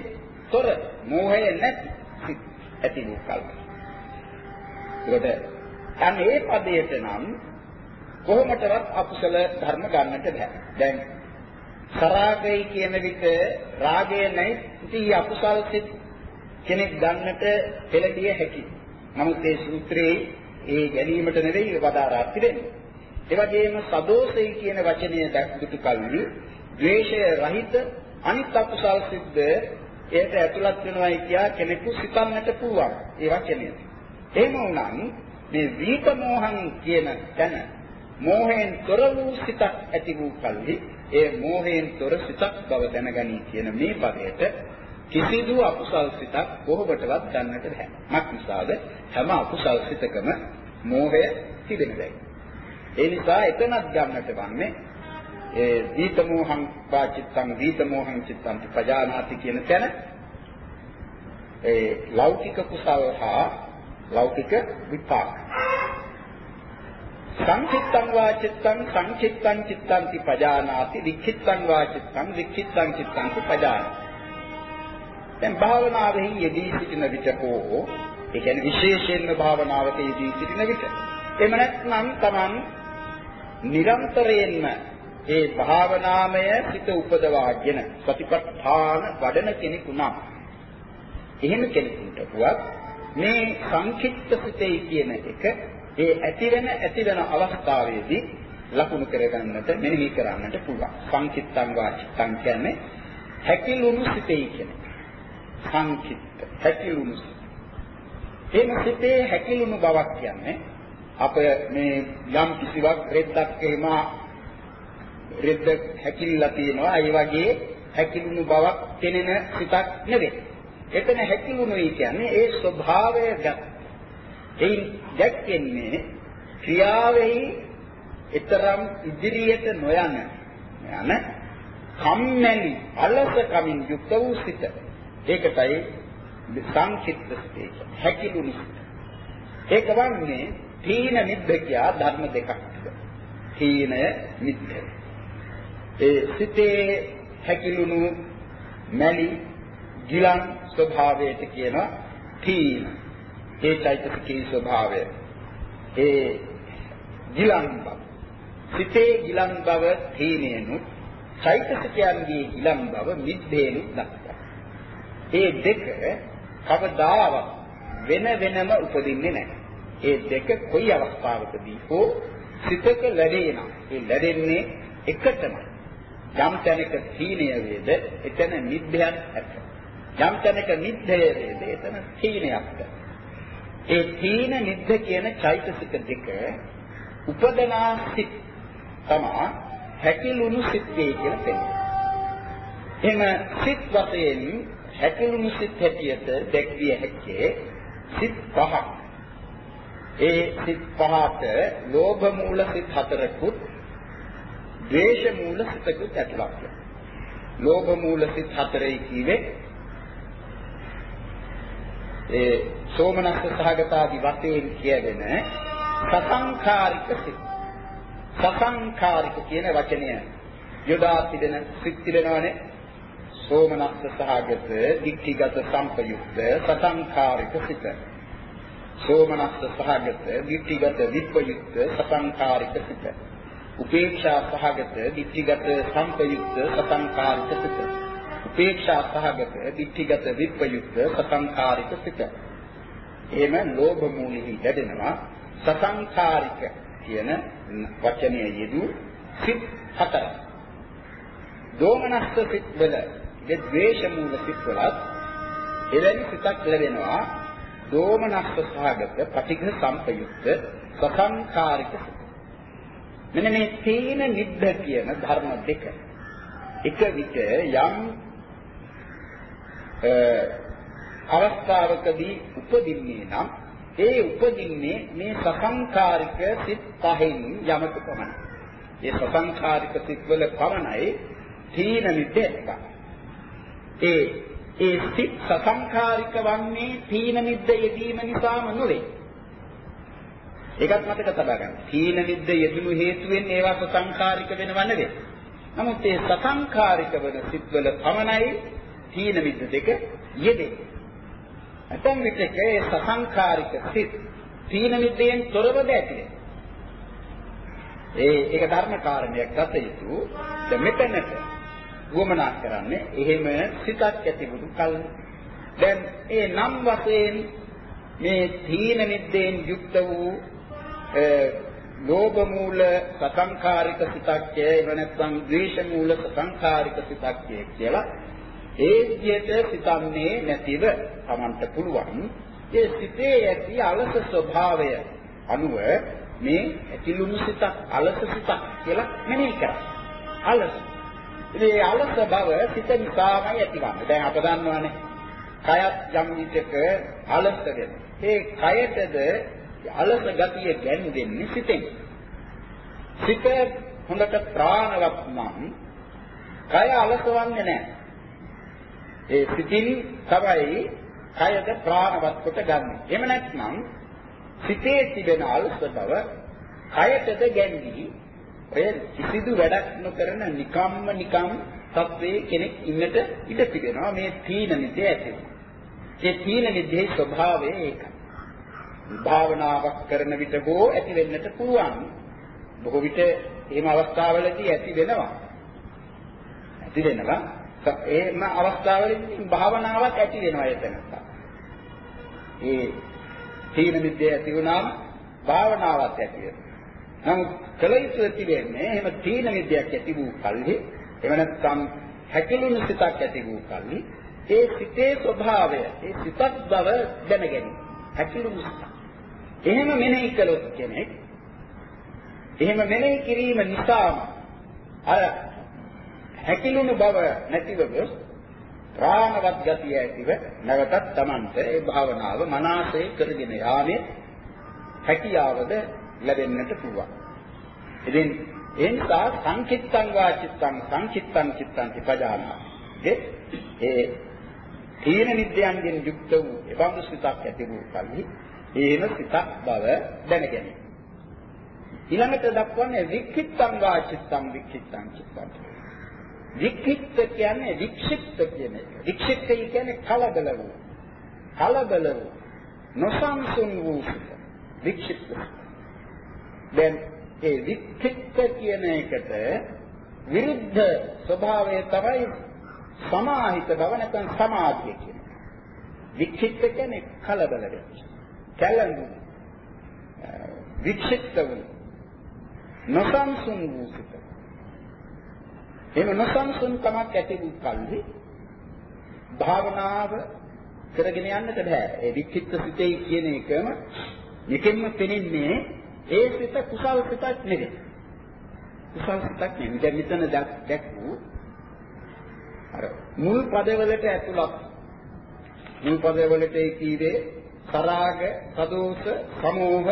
Speaker 1: තොර මෝහය නැති සිත් ඇති වූ කල්ප. ඒකට අනේ පදයට නම් කොහොමතරත් අකුසල ධර්ම ගන්නට බෑ. දැන් සරාගයි කියන විට රාගය නැයි ඉති අකුසල් සිත් කෙනෙක් ගන්නට පෙළදිය හැකියි. නමුත් ඒ සූත්‍රයේ ඒ ගැනීමට නෙවෙයි වදාරා තිබෙන්නේ. ඒ වගේම සදෝසයි කියන වචනය දැක්විතු කල්හි ද්වේෂය රහිත අනිත් අකුසල් සිද්ද ඒකට ඇතුළත් වෙනවායි කියා කෙනෙකු සිතන්නට පුළුවන්. ඒ වචනය. එහෙම වුණත් මේ විත මොහං කියන තැන මෝහයෙන් තොර වූ සිතක් ඇති වූ කල්හි ඒ මෝහයෙන් තොර සිතක් බව දැනගනි කියන මේ පදයට කිසිදු අකුසල් සිතක් කොහොමදවත් ගන්නට බැහැ. මක් නිසාද? හැම අකුසල් සිතකම මෝහය තිබෙන දෙයි. ඒ නිසා එතනක් ගන්නට වන්නේ ඒ දීත මෝහං වාචිත්තං දීත මෝහං චිත්තං පජානාති කියන තැන. ඒ ලෞකික කුසල හා ලෞකික විපාක. සංචිත්තං වාචිත්තං සංචිත්තං චිත්තං පජානාති වික්ඛිත්තං වාචිත්තං වික්ඛිත්තං චිත්තං පජානාති. දැන් භාවනාවෙහි යෙදී සිටින විට හෝ ඒ කියන්නේ විශේෂයෙන්ම භාවනාවට යෙදී සිටින විට. එම නැත්නම් Taman නිරන්තරයෙන්ම ඒ භාවනාමය සිත උපදවාගෙන සතිපට්ඨාන වඩන කෙනෙකු නම් එහෙම කෙනෙකුට වුවත් මේ සංකිට්ඨ සිතේ කියන එක ඒ ඇතිවෙන ඇතිවෙන අවස්ථාවේදී ලකුණු කරගන්නට මෙනෙහි කරන්නට පුළුවන්. සංකිට්ඨං වාචිත්තං කියන්නේ හැකිලුණු සිතේ කියන්නේ. සංකිට්ඨ හැකිලුණු සිත. එන සිතේ හැකිලුණු බවක් කියන්නේ අප මේ යම් කිසිවක් රෙද්දක් එහෙම රෙද්ද හැකිලිලා තියෙනවා ඒ වගේ හැකිලුණු බවක් පෙනෙන සිතක් නෙවෙයි. එතන හැකිලුණුයි කියන්නේ ඒ ස්වභාවය ගත. එයින් දැක්කන්නේ ක්‍රියාවෙහි ඊතරම් ඉදිරියට නොයන යන කම්මැලි අලස කමින් යුක්ත වූ සිත. ඒකටයි සංකිට්ඨ සිත. හැකිලුණු සිත. ඒක වන්නේ තීන නිබ්බකියා ධර්ම දෙකක්. තීන නිබ්බ. ඒ සිතේ හැකිලුණු මැලි ගිලන් ස්වභාවයට කියනවා තීන ඒ චෛතසිකී ස්වභාවය. ඒ ගිලන් බව. සිතේ ගිලන් බව තීනේනු චෛතසිකයන්ගේ ගිලන් බව මිද්දේනු දක්වා ඒ දෙක කවදාවත් වෙන වෙනම උපදින්නේ නැහැ. ඒ දෙක කොයි අවස්ථාවකදී හෝ සිතක ලැබේනම් ඒ ලැබෙන්නේ එකටම යම් තැනක තීනය වේද එතන නිබ්බයක් ඇත. යම් තැනක නිබ්බය වේද එතන තීනයක් ඒ තීන නිබ්බ කියන චෛතසික දෙක උපදනා සිත් තමා හැකිලුණු සිත්ේ කියලා කියන්නේ එහෙම සිත් වශයෙන් හැකිලුණු සිත් හැටියට දැක්විය හැක්කේ සිත් පහක්. ඒ සිත් පහට ලෝභ මූල සිත් හතරකුත් ද්වේෂ මූල සිතකුත් ඇතුළත් වෙනවා. ලෝභ මූල සිත් හතරයි කියේ ඒ සෝමනස්ස සහගතාදි වශයෙන් කියගෙන සසංඛාරික සිත්. සසංඛාරික කියන වචනය යොදා තිබෙන සිත් තිබෙනවනේ. සෝමනස්ස සහගත, දික්ඛිගත සම්පයුක්ත සසංඛාරික සිත. සෝමනස්ස සහගත, ditthිගත, විප්පයුක්ත, සසංකාරික සිත. උපේක්ෂා සහගත, ditthිගත, සම්පයුක්ත, සසංකාරික සිත. උපේක්ෂා සහගත, ditthිගත, විප්පයුක්ත, සසංකාරික සිත. එහෙම ලෝභ මූලෙහි ලැබෙනවා සසංකාරික කියන වචනය යෙදු සිත් හතර. දෝමනස්ස සිත් වල, ඒ ද්වේෂ මූල සිත් වලත් එවැනි සිතක් ලැබෙනවා දෝමනස්ස සහගත පටිඝ සම්පයුක්ත සසංකාරික මෙන්න මේ තීන නිද්ද කියන ධර්ම දෙක එක විට යම් අවස්ථාවකදී උපදින්නේ නම් ඒ උපදින්නේ මේ සසංකාරික සිත් පහෙන් යමක පමණයි. ඒ සසංකාරික සිත් වල පමණයි තීන නිද්ද එකක්. ඒ ඒ සිත් සසංකාරික වන්නේ තීන නිද්ද යෙදීම නිසාම නොවේ. ඒකත් මතක තබා ගන්න. තීන නිද්ද යෙදුණු හේතුවෙන් ඒවා සසංකාරික වෙනව නෙවෙයි. නමුත් ඒ සසංකාරික වන සිත්වල පමණයි තීන නිද්ද දෙක යෙදෙන්නේ. ඇතැම් විටක ඒ සසංකාරික සිත් තීන නිද්දයෙන් තොරව දැතියි. ඒ ඒක ධර්ම කාරණයක් ගත යුතු. දැන් මෙතනට වමනා කරන්නේ. එහෙම සිතක් ඇතිවුණු කල. දැන් ඒ නම් වශයෙන් මේ තීන මිද්දෙන් යුක්ත වූ ලෝභ මූල සසංකාරික සිතක් එහෙම නැත්නම් ද්වේෂ මූල සසංකාරික සිතක් කියලා ඒ විදිහට සිතන්නේ නැතිව Tamanට පුළුවන්. ඒ සිතේ ඇති අලස ස්වභාවය අනුව මේ ඇතිලුණු සිතක් අලස සිතක් කියලා මෙනෙහි කරා. අලස. ඉතින් මේ අලස බව සිත නිසාමයි ඇතිවන්නේ. දැන් අප දන්නවානේ. කයත් යම් විටක අලස වෙන. ඒ කයටද අලස ගතිය ගැන්වෙන්නේ සිතෙන්. සිත හොඳට ප්‍රාණවත් නම් කය අලසවන්නේ නැහැ. ඒ සිතින් තමයි කයද ප්‍රාණවත් කොට ගන්න. එහෙම නැත්නම් සිතේ තිබෙන අලස බව කයටද ගැන්වී ඔය කිසිදු වැඩක් නොකරන නිකම්ම නිකම් සත්වයේ කෙනෙක් ඉන්නට ඉඩ තිබෙනවා මේ තීන නිදේ ඇති. ඒ තීන නිදේ ස්වභාවය ඒකයි. භාවනාවක් කරන විට හෝ ඇති වෙන්නට පුළුවන්. බොහෝ විට එහෙම අවස්ථාවලදී ඇති වෙනවා. ඇති වෙනවා. එහෙම අවස්ථාවලදී භාවනාවක් ඇති වෙනවා එතන. ඒ තීන නිදේ ඇති වුණාම භාවනාවක් ඇති වෙනවා. නමුත් කල යුතු තිබෙන්නේ එහෙම තීන විද්‍යාවක් ඇති වූ කල්හි එහෙම නැත්නම් හැකිලුණු සිතක් ඇති වූ කල්හි ඒ සිතේ ස්වභාවය ඒ සිතක් බව දැනගැනීම හැකිලුණු සිත. එහෙම මෙනෙහි කළොත් කෙනෙක් එහෙම මෙනෙහි කිරීම නිසාම අර හැකිලුණු බව නැතිව ගොස් ප්‍රාණවත් ගතිය ඇතිව නැවතත් Tamante ඒ භාවනාව මනසේ කරගෙන යාමේ හැකියාවද ලැබෙන්නට පුළුවන්. ඉතින් ඒ නිසා සංකිට්තං වාචිත්තං සංකිට්තං චිත්තං පජානා. ඒ තීන නිද්‍යයන්ගෙන් යුක්ත වූ එබඳු සිතක් ඇති වූ කල්හි ඒන සිතක් බව දැනගැනීම. ඊළඟට දක්වන්නේ වික්ඛිත්තං වාචිත්තං වික්ඛිත්තං චිත්තං. වික්ඛිත්ත කියන්නේ වික්ෂිප්ත කියන එක. වික්ෂිප්තයි කියන්නේ කලබල වූ. කලබල වූ නොසන්සුන් වූ සිත. වික්ෂිප්ත. දැන් ඒ වික්ඛිප්ත කියන එකට විරුද්ධ ස්වභාවය තමයි සමාහිත බව නැත්නම් සමාධිය කියන්නේ. වික්ෂිප්ත කියන්නේ කලබල වෙච්ච. කැළඹු. වික්ෂිප්ත වූ. නොසන්සුන් වූ සිත. එහෙම නොසන්සුන් කමක් ඇති වූ කල්හි භාවනාව කරගෙන යන්නට බෑ. ඒ වික්ෂිප්ත සිතේ කියන එකම නිකෙන්න පෙනෙන්නේ ඒ සිත කුසල් සිතක් නෙවෙයි. කුසල් සිතක් නෙවෙයි. දැන් මෙතන දැක්වූ අර මුල් පදවලට ඇතුළත් මුල් පදවලට ඒ කීවේ සරාග, සදෝෂ, සමෝහ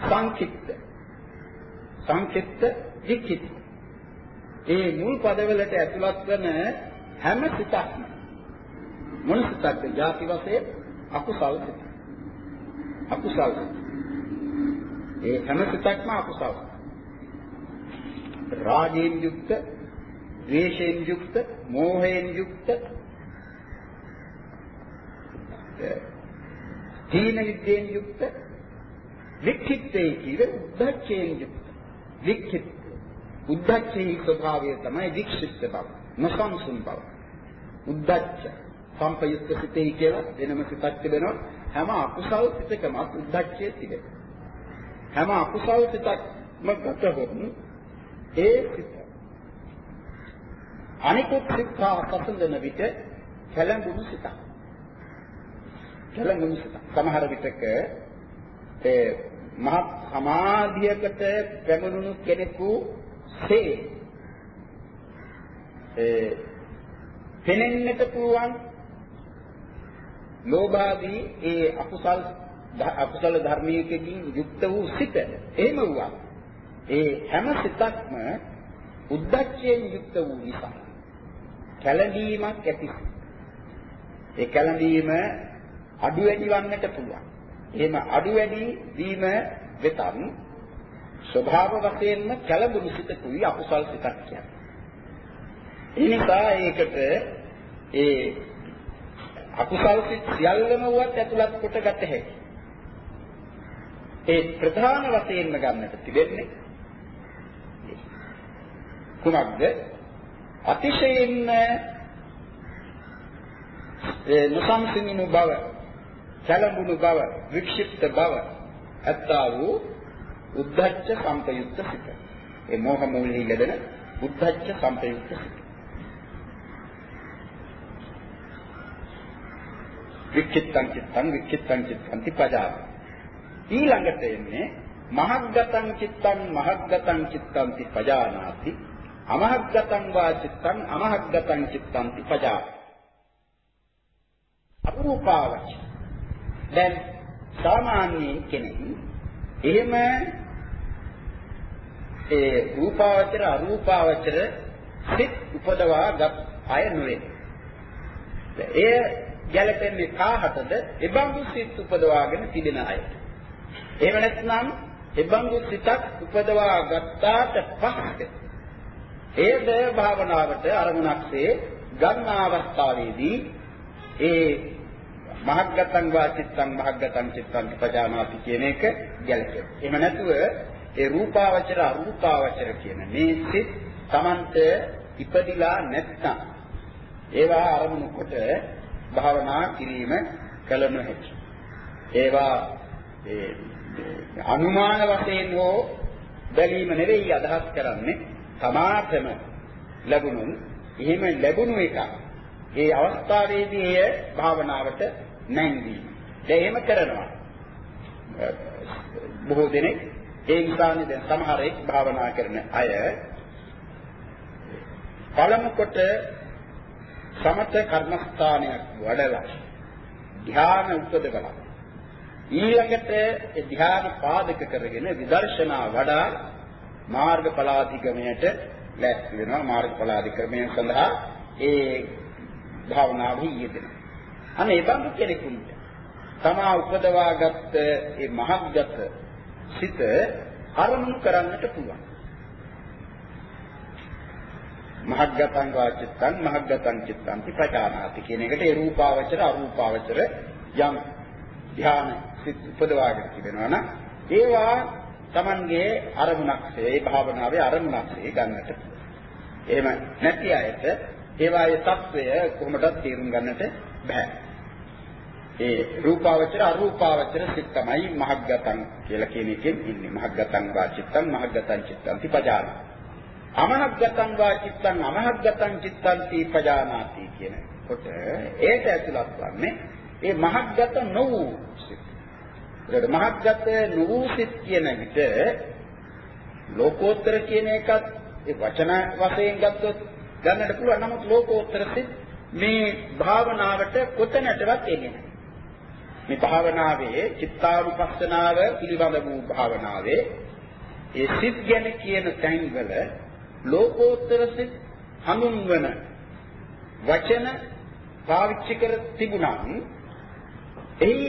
Speaker 1: සංකිට්ත සංකිට්ත විකිට ඒ මුල් පදවලට ඇතුළත් වන හැම සිතක්ම මොන සිතක්ද? ಜಾති වශයෙන් අකුසල් සිත. අකුසල්. ඒ හැම සිතක්ම අකුසල්. රාගයෙන් යුක්ත, ද්වේෂයෙන් යුක්ත, මෝහයෙන් යුක්ත තීන විද්‍යෙන් යුක්ත වික්ඛිත්තේ කිව උද්ධච්චයෙන් යුක්ත වික්ඛිත් උද්ධච්චේ ස්වභාවය තමයි වික්ෂිප්ත බව නොසන්සුන් බව උද්ධච්ච සම්පයුක්ත සිතේ කියලා වෙනම සිතක් තිබෙනවා. හැම අකුසල් සිතකම උද්දච්චය තිබෙනවා. හැම අකුසල් සිතක්ම ගතහොත් ඒ සිත අනිකුත් සිත් හා සසඳන විට කැළඹුණු සිතක්. කැළඹුණු සිතක්. සමහර විටක ඒ මහත් සමාධියකට පැමිණුණු කෙනෙකු සේ ඒ පෙනෙන්නට පුළුවන් ලෝභාදී ඒ අකුසල් අකුසල ධර්මයකින් යුක්ත වූ සිත එහෙම වුණා. ඒ හැම සිතක්ම උද්දච්චයෙන් යුක්ත වූ නිසා කැළඹීමක් ඇති. ඒ කැළඹීම අඩු වැඩි වන්නට පුළුවන්. එහෙම අඩු වැඩි වීම වෙතත් ස්වභාව වශයෙන්ම කැළඹුණු සිතකුයි අකුසල් සිතක් කියන්නේ. ඒ නිසා ඒකට ඒ අකුසල් සිත් සියල්ලම වුවත් ඇතුළත් කොට ගත හැකියි. ඒ ප්‍රධාන වශයෙන්ම ගන්නට තිබෙන්නේ කුමක්ද? අතිශයින්ම ඒ නොසන්සිඳුණු බව, කලඹුණු බව, වික්ෂිප්ත බව, ඇත්තා වූ උද්ධච්ච සම්පයුක්ත සිත. ඒ මෝහ මූලී ලැබෙන උද්ධච්ච සම්පයුක්ත සිත. වික්ඛිත්තං චිත්තං වික්ඛිත්තං චිත්තං තිපජා ඊළඟට එන්නේ මහග්ගතං චිත්තං මහග්ගතං චිත්තං තිපජානාති අමහග්ගතං වා චිත්තං අමහග්ගතං චිත්තං තිපජා අපරූපාවච දැන් සාමාන්‍ය කෙනෙක් එහෙම ඒ රූපාවචර අරූපාවචර සිත් උපදවාගත් අය නෙවෙයි. එය ගැලපෙන්නේ කාහටද? එබඳු සිත් උපදවාගෙන තිබෙන අයට. එහෙම නැත්නම් එබඳු සිතක් උපදවා ගත්තාට පස්සේ ඒද භාවනාවට අරමුණක්සේ ගන්න අවස්ථාවේදී ඒ මහග්ගතං වාචිත්තං මහග්ගතං චිත්තං පජානාති කියන එක ගැලපෙන. එහෙම නැතුව ඒ රූපාවචර අරූපාවචර කියන මේ සිත් Tamante ඉපදිලා නැත්නම් ඒවා අරමුණු කොට භාවනා කිරීම කල නොහැකි. ඒවා ඒ අනුමාන වශයෙන් හෝ බැලීම නෙවෙයි අදහස් කරන්නේ තමාටම ලැබුණු එහෙම ලැබුණු එක. ඒ අවස්ථාවේදී එය භාවනාවට නැංවීම. දැන් එහෙම කරනවා. බොහෝ දෙනෙක් ඒ නිසානේ දැන් සමහර එක් භාවනා කරන අය පළමු කොට සමත කර්මස්ථානයක් වඩලා ධ්‍යාන උපදවලා ඊළඟට ධ්‍යාන පාදක කරගෙන විදර්ශනා වඩා මාර්ගඵලාධිගමයට ලැස්ති වෙනවා මාර්ගඵලාධික්‍රමය සඳහා ඒ භාවනාවෙහි යෙදෙනවා අනේ ඒ බඳු කෙනෙකුට තමා උපදවාගත් ඒ මහත්ගත සිත අරමුණු කරන්නට පුළුවන්. මහග්ගතං වාචිත්තං මහග්ගතං චිත්තං ප්‍රචානාති කියන එකට ඒ රූපාවචර අරූපාවචර යම් ධ්‍යාන සිත් උපදවාගෙන තිබෙනවා නම් ඒවා Tamanගේ අරමුණක්සේ ඒ භාවනාවේ අරමුණක්සේ ගන්නට එහෙම නැති අයට ඒවායේ తත්වය කොහොමදත් තේරුම් ගන්නට බෑ. ඒ රූපාවචර අරූපාවචර සිත් තමයි මහග්ගතං කියලා කියන එකෙන් ඉන්නේ. මහග්ගතං වාචිත්තං මහග්ගතං චිත්තං තිපජාන. අමහග්ගතං වාචිත්තං අමහග්ගතං චිත්තං තිපජානාති කියන කොට ඒක ඇතුළත් වන්නේ ඒ මහග්ගත නොවූ සිත්. ඒකට මහග්ගත නොවූ සිත් කියන විට ලෝකෝත්තර කියන එකත් ඒ වචන වශයෙන් ගත්තොත් ගන්නට පුළුවන්. නමුත් ලෝකෝත්තර සිත් මේ භාවනාවට කොතැනටවත් එන්නේ නැහැ. මේ භාවනාවේ චිත්තානුපස්සනාව පිළිබඳ වූ භාවනාවේ ඒ සිත් ගැන කියන තැන්වල ලෝකෝත්තර සිත් හඳුන්වන වචන පාවිච්චි කර තිබුණා. එහි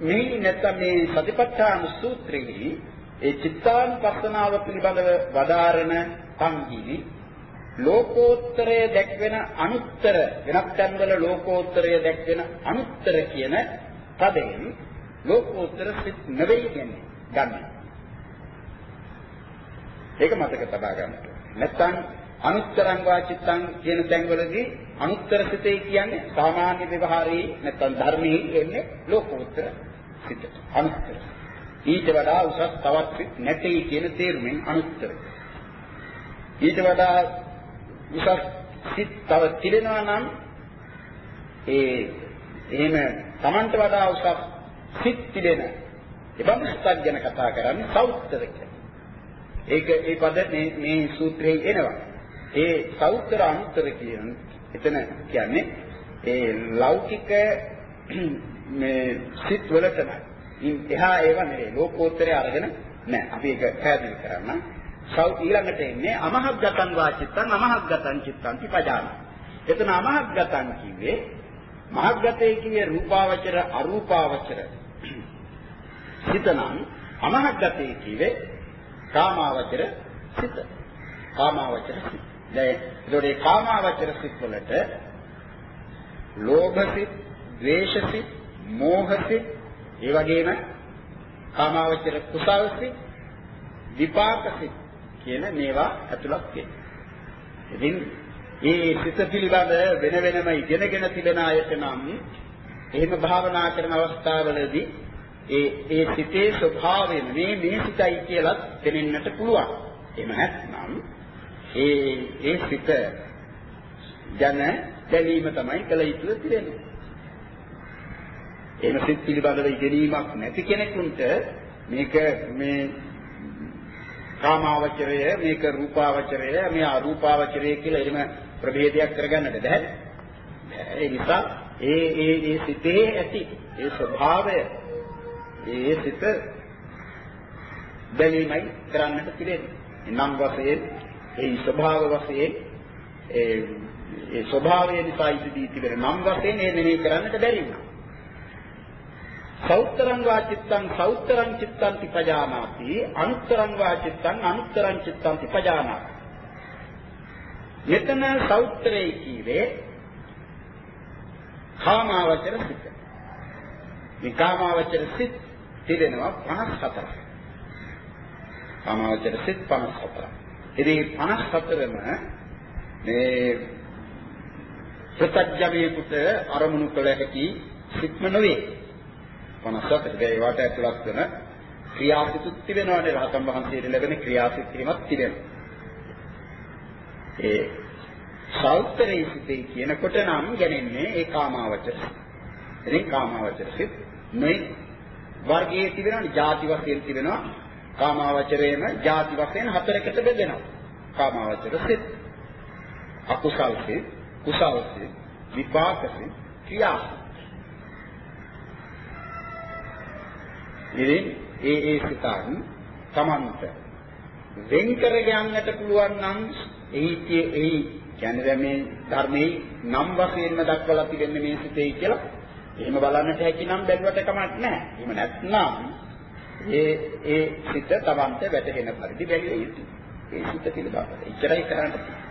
Speaker 1: මේ නැත්නම් මේ සතිපට්ඨාන සූත්‍රයේ ඒ චිත්තානුපස්සනාව පිළිබඳව වදාරන පංගිවි ලෝකෝත්තරය දැක්වෙන අනුත්තර වෙනත් තැන්වල ලෝකෝත්තරය දැක්වෙන අනුත්තර කියන පදයෙන් ලෝකෝත්තර සිත් නෙවෙයි කියන්නේ ගන්න. ඒක මතක තබා ගන්න. නැත්නම් අනුත්තරං වාචිත්තං කියන තැන්වලදී අනුත්තර සිතේ කියන්නේ සාමාන්‍ය ව්‍යවහාරයේ නැත්නම් ධර්මයේ එන්නේ ලෝකෝත්තර සිතට. අනුත්තර. ඊට වඩා උසස් තවත් සිත් නැtei කියන තේරුමෙන් අනුත්තර. ඊට වඩා උසස් සිත් තව තිරෙනවා නම් ඒ එහෙම Tamanට වඩා උසස් සිත් තිරෙන එබඳු සිතක් ගැන කතා කරන්නේ සෞත්තර කියලා. ඒක ඒ පද මේ මේ සූත්‍රයේ එනවා. ඒ සෞත්තර අනුත්තර කියන එතන කියන්නේ ඒ ලෞකික මේ සිත් වලටම එහා ඒවා නෙවෙයි ලෝකෝත්තරය අරගෙන නෑ අපි ඒක පැහැදිලි කරන්න. සෞ ඊළඟට එන්නේ අමහග්ගතං වාචිත්තං අමහග්ගතං චිත්තං පිපජාන. එතන අමහග්ගතං කිව්වේ මහග්ගතේ කියේ රූපාවචර අරූපාවචර සිතනම් අමහග්ගතේ කිව්වේ කාමාවචර සිත. කාමාවචර සිත. දැන් ඒතකොට කාමාවචර සිත් වලට ලෝභ සිත්, ද්වේෂ සිත්, මෝහ සිත්, ඒ වගේම කාමාවචර කුසල් සිත්, විපාක සිත් කියන මේවා ඇතුළත් වෙනවා. ඉතින් මේ සිත පිළිබඳ වෙන වෙනම ඉගෙනගෙන තිබෙන අයට නම් එහෙම භාවනා කරන අවස්ථාවලදී ඒ ඒ සිතේ ස්වභාවය මේ මේ සිතයි කියලා දැනෙන්නට පුළුවන්. එහෙම නැත්නම් ඒ ඒ සිත ගැන දැනීම තමයි කළ යුතු තියෙන්නේ. එහෙම සිත් පිළිබඳව ඉගෙනීමක් නැති කෙනෙකුට මේක මේ කාමාවචරය මේක රූපාවචරය මේ අරූපාවචරය කියලා එහෙම ප්‍රභේදයක් කරගන්නට බැහැ. ඒ නිසා ඒ ඒ ඒ සිතේ ඇති ඒ ස්වභාවය ඒ සිත දැලීමයි කරන්නට පිළිෙන්නේ. නම් වශයෙන් ඒ ස්වභාව වශයෙන් ඒ ඒ ස්වභාවය නිසා ඉදිරි තිබෙන නම් වශයෙන් ඒ මෙනෙහි කරන්නට බැරි වුණා. සෞත්තරං වා චිත්තං සෞත්තරං චිත්තං තිපජානාති අනුත්තරං වා චිත්තං අනුත්තරං චිත්තං තිපජානාති මෙතන සෞත්‍රයේ කීවේ කාමාවචර සිත. මේ කාමාවචර සිත් තිබෙනවා 54ක්. කාමාවචර සිත් 54ක්. ඉතින් 54ම මේ ප්‍රත්‍යජමයකට අරමුණු කළ හැකි සිත්ම නෙවේ. 54ක ඒවට ඇතුළත් වෙන ක්‍රියාසිතුත් තිබෙනවානේ රහතන් වහන්සේට ලැබෙන ක්‍රියාසිත හිමත් තිබෙනවා. ඒ සෞත්‍රයේ සිටේ කියනකොට නම් ගැනෙන්නේ ඒ කාමාවචර. එදින් කාමාවචර සිත් මේ වර්ගයේ තිබෙනවා ಜಾති වශයෙන් තිබෙනවා කාමාවචරයේම ಜಾති වශයෙන් හතරකට බෙදෙනවා. කාමාවචර සිත් අකුසල් සිත් කුසල් සිත් විපාක සිත් ක්‍රියා ඉතින් ඒ ඒ සිතන් තමන්ට වෙන් කර ගන්නට පුළුවන් නම් එහි එහි කියන්නේ මේ ධර්මයේ නම් වශයෙන්ම දක්වලා තිබෙන්නේ මේ සිතේ කියලා එහෙම බලන්නට හැකි නම් බැලුවට කමක් නැහැ. එහෙම නැත්නම් ඒ ඒ සිත Tamante වැටහෙන පරිදි බැලිය යුතුයි. ඒ සිත පිළිබඳව. එච්චරයි කරන්න තියෙන්නේ.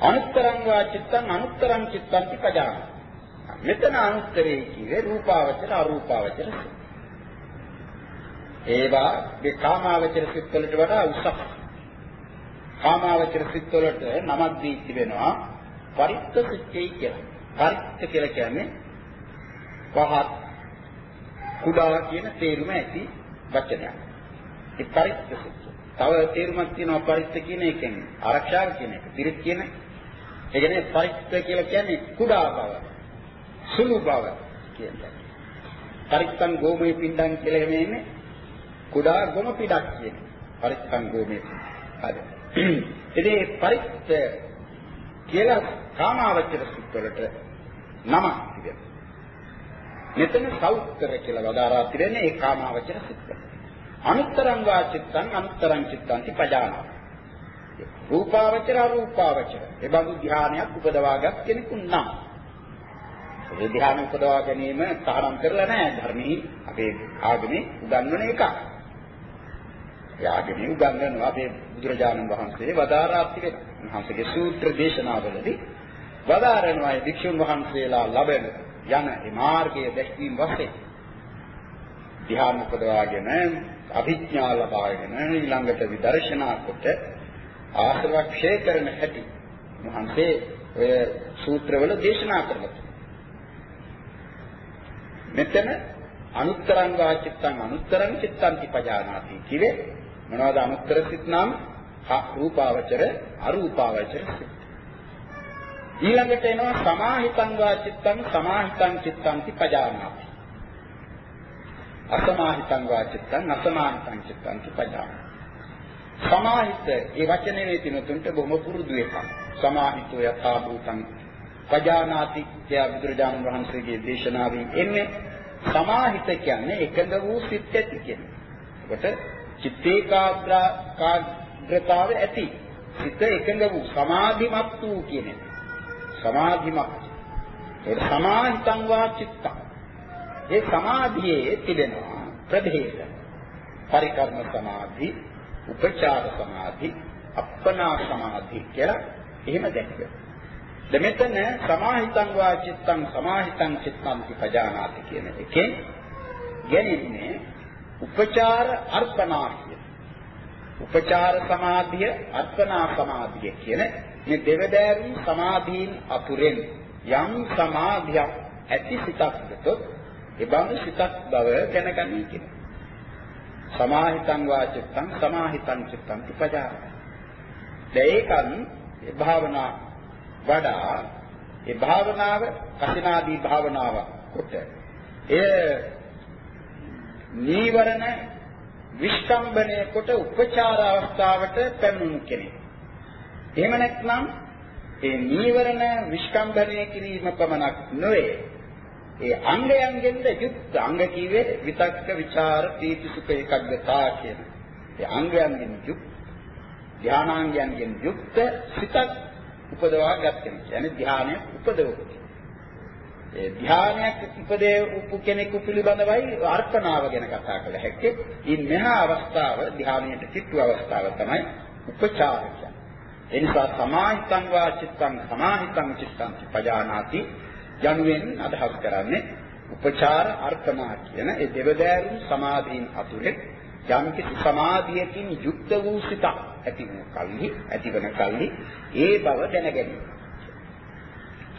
Speaker 1: අනුත්තරං වා චිත්තං අනුත්තරං චිත්තං පජාන. මෙතන අනුත්තරේ කියේ රූපාවචර අරූපාවචර සිත්. ඒවා මේ කාමාවචර සිත් වලට වඩා උසස්. කාමාවචර සිත් වලට නමක් දී තිබෙනවා පරිත්ත සිත්යි කියලා. පරිත්ත කියලා කියන්නේ පහත් කුඩා කියන තේරුම ඇති වචනයක්. ඒ පරිත්ත සිත්. තව තේරුමක් තියෙනවා පරිත්ත කියන එකෙන් ආරක්ෂාව කියන එක. පිරිත් කියන ඒ කියන්නේ පරිත්ත කියලා කියන්නේ කුඩා බව. සුළු බව කියන්නේ. පරිත්තං ගෝමේ පින්ඩං කියලා එන්නේ කුඩා ගොම පිටක් කියන්නේ. පරිත්තං ගෝමේ. හරි. ඉතින් පරිත්ත කියලා කාමාවචර සුත්තවලට නමක් තිබෙනවා. මෙතන සෞත්තර කියලා වදාරා තිබෙන්නේ ඒ කාමාවචර සුත්ත. අනුත්තරං වාචිත්තං අනුත්තරං චිත්තං පජානා. රූපාවචර අරූපාවචර. ඒ බඳු ධානයක් උපදවාගත් කෙනෙකු නම්. ඒ ධානය උපදවා ගැනීම තහනම් කරලා නැහැ ධර්මයේ අපේ ආගමේ උගන්වන එකක්. යාගනේ උගන්වනවා අපේ බුදුරජාණන් වහන්සේ වදාරා තිබෙනවා. උන්වහන්සේගේ සූත්‍ර දේශනාවලදී වදාරනවා ඒ භික්ෂුන් වහන්සේලා ලබන යන ඒ මාර්ගයේ දැක්වීම වශයෙන්. ධ්‍යාන උපදවාගෙන අභිඥා ලබාගෙන ඊළඟට විදර්ශනා කොට ආශ්‍රවක්ෂය කරන හැටි මහන්සේ ඔය සූත්‍රවල දේශනා කරලා මෙතන අනුත්තරං වාචිත්තං අනුත්තරං චිත්තං පජානාති කිවේ. මොනවද අනුත්තර සිත් නම්? රූපාවචර අරූපාවචර සිත්. ඊළඟට එනවා සමාහිතං වා චිත්තං සමාහිතං චිත්තං පජානාති. අසමාහිතං වා චිත්තං අසමාහිතං චිත්තං පජානාති. සමාහිත ඒ වචනේ තිනුතුන්ට බොහොම පුරුදු එකක්. සමාහිතෝ යථා භූතං පජානාති කියා බුදුරජාණන් වහන්සේගේ දේශනාවෙන් එන්නේ සමාහිත කියන්නේ එකඟ වූ සිත් ඇති කියන්නේ. ඒකට චිත්තේකාග්‍රතාව ඇති. සිත එකඟ වූ සමාධිමත් වූ කියන්නේ. සමාධිමත්. ඒක සමාහිතං වා චිත්තං. ඒ සමාධියේ තිබෙනවා ප්‍රභේද. පරිකර්ම සමාධි, උපචාර සමාධි, අප්පනා සමාධි කියලා එහෙම දැක්කේ. දෙමෙතන සමාහිතං වා චිත්තං සමාහිතං චිත්තං පජානාති කියන එකෙන් ගැනීමනේ උපචාර අර්පණා කියන. උපචාර සමාධිය අර්පණා සමාධිය කියන මේ දෙවදෑරුම් සමාධීන් අතුරෙන් යම් සමාධියක් ඇති සිතක් දෙතොත් ඒ බඳු සිතක් බව දැනගන්න කියන. සමාහිතං වා චිත්තං සමාහිතං චිත්තං පජානාති. දෙයකන් භාවනා වඩා ඒ භාවනාව කසිනාදී භාවනාවක් කොට එය නීවරණ විස්කම්බණය කොට උපචාර අවස්ථාවට පැමිණු කෙනෙක්. එහෙම නැත්නම් ඒ නීවරණ විස්කම්බණය කිරීම පමණක් නොවේ. ඒ අංගයන්ගෙන්ද යුක්ත අංග කීවේ විතක්ක ਵਿਚාර පීති සුඛ ඒකග්ගතා කියන. ඒ අංගයන්ගෙන් යුක්ත ධානාංගයන්ගෙන් යුක්ත සිතක් උපදවා ගන්න කියන්නේ ධානය උපදවපු. ඒ ධානයක් උපදේ උපු කෙනෙකු පිළිබඳවයි අර්පණාව ගැන කතා කළ හැක්කේ. ඉන් මෙහා අවස්ථාව ධානයට කිට්ටු අවස්ථාව තමයි උපචාර කියන්නේ. ඒ නිසා සමාහිතං වා චිත්තං සමාහිතං චිත්තං පජානාති යනුවෙන් අදහස් කරන්නේ උපචාර අර්පණා කියන ඒ දෙවදෑරුම් සමාධීන් අතුරේ යම් කිසි සමාධියකින් යුක්ත වූ සිතක් ඇති වූ කල්හි ඇතිවන කල්හි ඒ බව දැනගැනීම.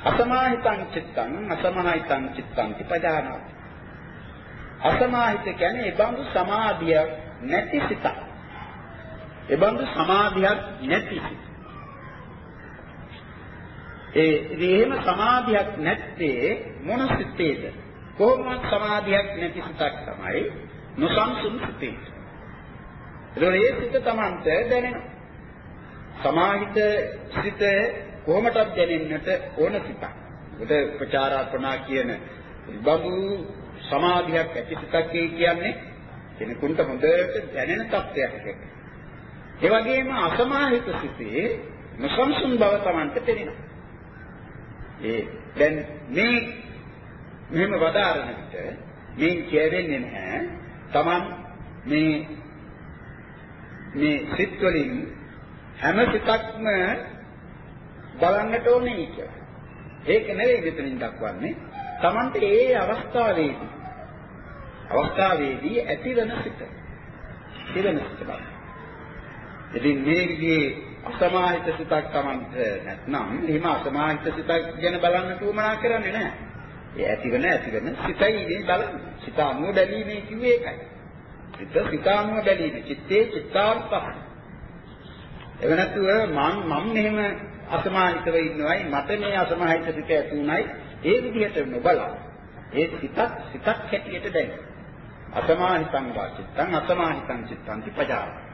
Speaker 1: අසමාහිතං චිත්තං අසමාහිතං චිත්තං පජානාති. අසමාහිත කියන්නේ ඒ බඳු සමාධියක් නැති සිතක්. ඒ බඳු සමාධියක් නැති සිත. ඒ එහෙම සමාධියක් නැත්තේ මොන සිතේද? කොහොමවත් සමාධියක් නැති සිතක් තමයි නොසන්සුන් සිතේ. ඒ සිත Tamanට දැනෙනවා. සමාහිත සිත කොහොමදත් දැනෙන්නට ඕන සිතක්. ඒකට ප්‍රචාරාර්පණා කියන බඳු සමාධියක් ඇති සිතක් කියන්නේ කෙනෙකුට හොඳට දැනෙන තත්ත්වයක් එක. ඒ වගේම අසමාහිත සිතේ නොසන්සුන් බව Tamanට තේරෙනවා. ඒ දැන් මේ මෙහෙම වදාරන විට මේ කියවෙන්නේ නැහැ Taman මේ මේ සිත් වලින් හැම සිතක්ම බලන්නට ඕනේ කියලා. ඒක නෙවෙයි මෙතනින් දක්වන්නේ. Tamante ඒ අවස්ථාවේදී අවස්ථාවේදී ඇතිවන සිත. ඉතිවන සිත බලන්න. ඉතින් මේ විදිහේ අසමාහිත සිතක් Tamante නැත්නම් එහෙම අසමාහිත සිතක් ගැන බලන්න උවමනා කරන්නේ නැහැ. ඒ ඇතිවන ඇතිවන සිතයි මේ බලන්න. සිත අනුව බැලීමේ කිව්වේ ඒකයි. සිත සිතානුව බැලීම. චිත්තේ චිත්තාර්ථය. එව නැතුව මම මම මෙහෙම අසමාහිතව ඉන්නවයි මට මේ අසමාහිත සිත ඇති උනායි ඒ විදිහට නොබලා ඒ සිතක් සිතක් හැටියට දැන. අසමාහිතං වාචිත්තං අසමාහිතං චිත්තං පජාන.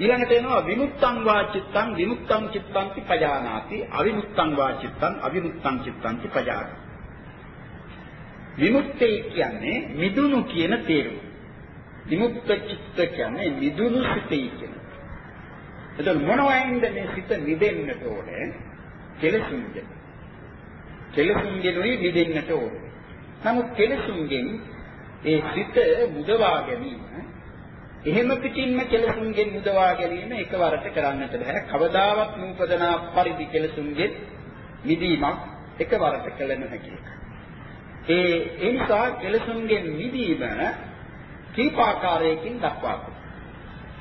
Speaker 1: ඊළඟට එනවා විමුක්තං වාචිත්තං විමුක්තං චිත්තං පජානාති අවිමුක්තං වාචිත්තං අවිමුක්තං චිත්තං පජානාති. විමුක්තේ කියන්නේ මිදුණු කියන තේරුම. විමුක්ත චිත්ත කියන්නේ මිදුණු සිතයි කියන්නේ. එතකොට මොනවයින්ද මේ සිත මිදෙන්නට ඕනේ? කෙලසුන්ගෙන්. කෙලසුන්ගෙනුයි මිදෙන්නට ඕනේ. නමුත් කෙලසුන්ගෙන් ඒ සිත මුදවා ගැනීම එහෙම පිටින්ම කෙලසුන්ගෙන් මුදවා ගැනීම එකවරට කරන්නට බෑ. කවදාවත් නූපදනා පරිදි කෙලසුන්ගෙන් මිදීමක් එකවරට කළ නොහැකි. ඒ ඒ නිසා කෙලසුන්ගෙන් මිදීම කීපාකාරයකින් දක්වා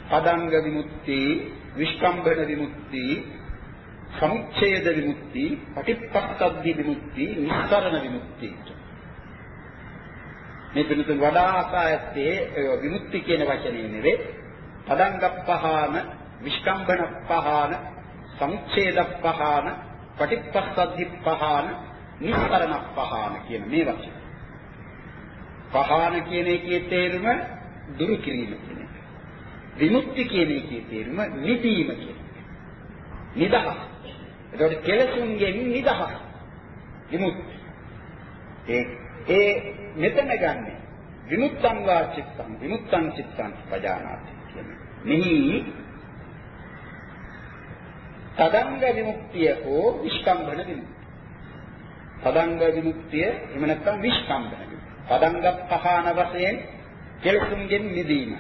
Speaker 1: පදංග විමුක්ති, විස්කම්බන විමුක්ති, සමුච්ඡේද විමුක්ති, පටිපස්සද්ධි විමුක්ති, නිස්සරණ විමුක්ති. මේ තුනතුන් වඩා ආකායත්තේ විමුක්ති කියන වචනේ නෙවේ. පදංගප්පහාන, විස්කම්බනප්පහාන, සමුච්ඡේදප්පහාන, පටිච්චසමුප්පාදි පහන නිස්සරණ පහන කියන මේ වචන. පහන කියන එකේ තේරුම දුරු කිරීම කියන එක. විමුක්ති කියන එකේ තේරුම නිදීම කියන එක. නිදහස්. ඒකට කෙලසුන්ගෙන් නිදහස්. විමුක්ති. ඒ ඒ මෙතන ගන්නේ විමුක්තං වා චිත්තං විමුක්තං චිත්තං පජානාති කියන්නේ. මෙහි තදංග විමුක්තිය හෝ විස්කම්බන විමුක්තිය. තදංග විමුක්තිය එහෙම නැත්නම් විස්කම්බන විමුක්තිය. තදංග පහන වශයෙන් කෙලසුන්ගෙන් මිදීම.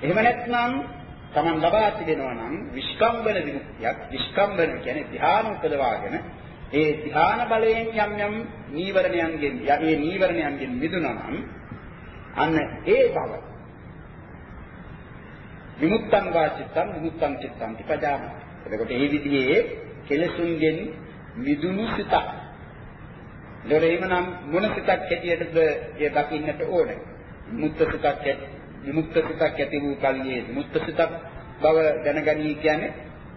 Speaker 1: එහෙම නැත්නම් Taman ලබා තිබෙනවා නම් විස්කම්බන විමුක්තියක්. විස්කම්බන කියන්නේ ධ්‍යාන උපදවාගෙන ඒ ධ්‍යාන බලයෙන් යම් යම් නීවරණයන්ගෙන් ඒ නීවරණයන්ගෙන් මිදුණා නම් අන්න ඒ බව විමුක්තං වාචිත්තං විමුක්තං චිත්තං තිපජාන. එතකොට මේ විදිහේ කෙලසුන්ගෙන් මිදුණු සිතක්. ඒතකොට එහෙමනම් මොන සිතක් හැටියටද ඒ දකින්නට ඕනේ? විමුක්ත සිතක් විමුක්ත සිතක් ඇති වූ කල්හි විමුක්ත සිතක් බව දැනගනී කියන්නේ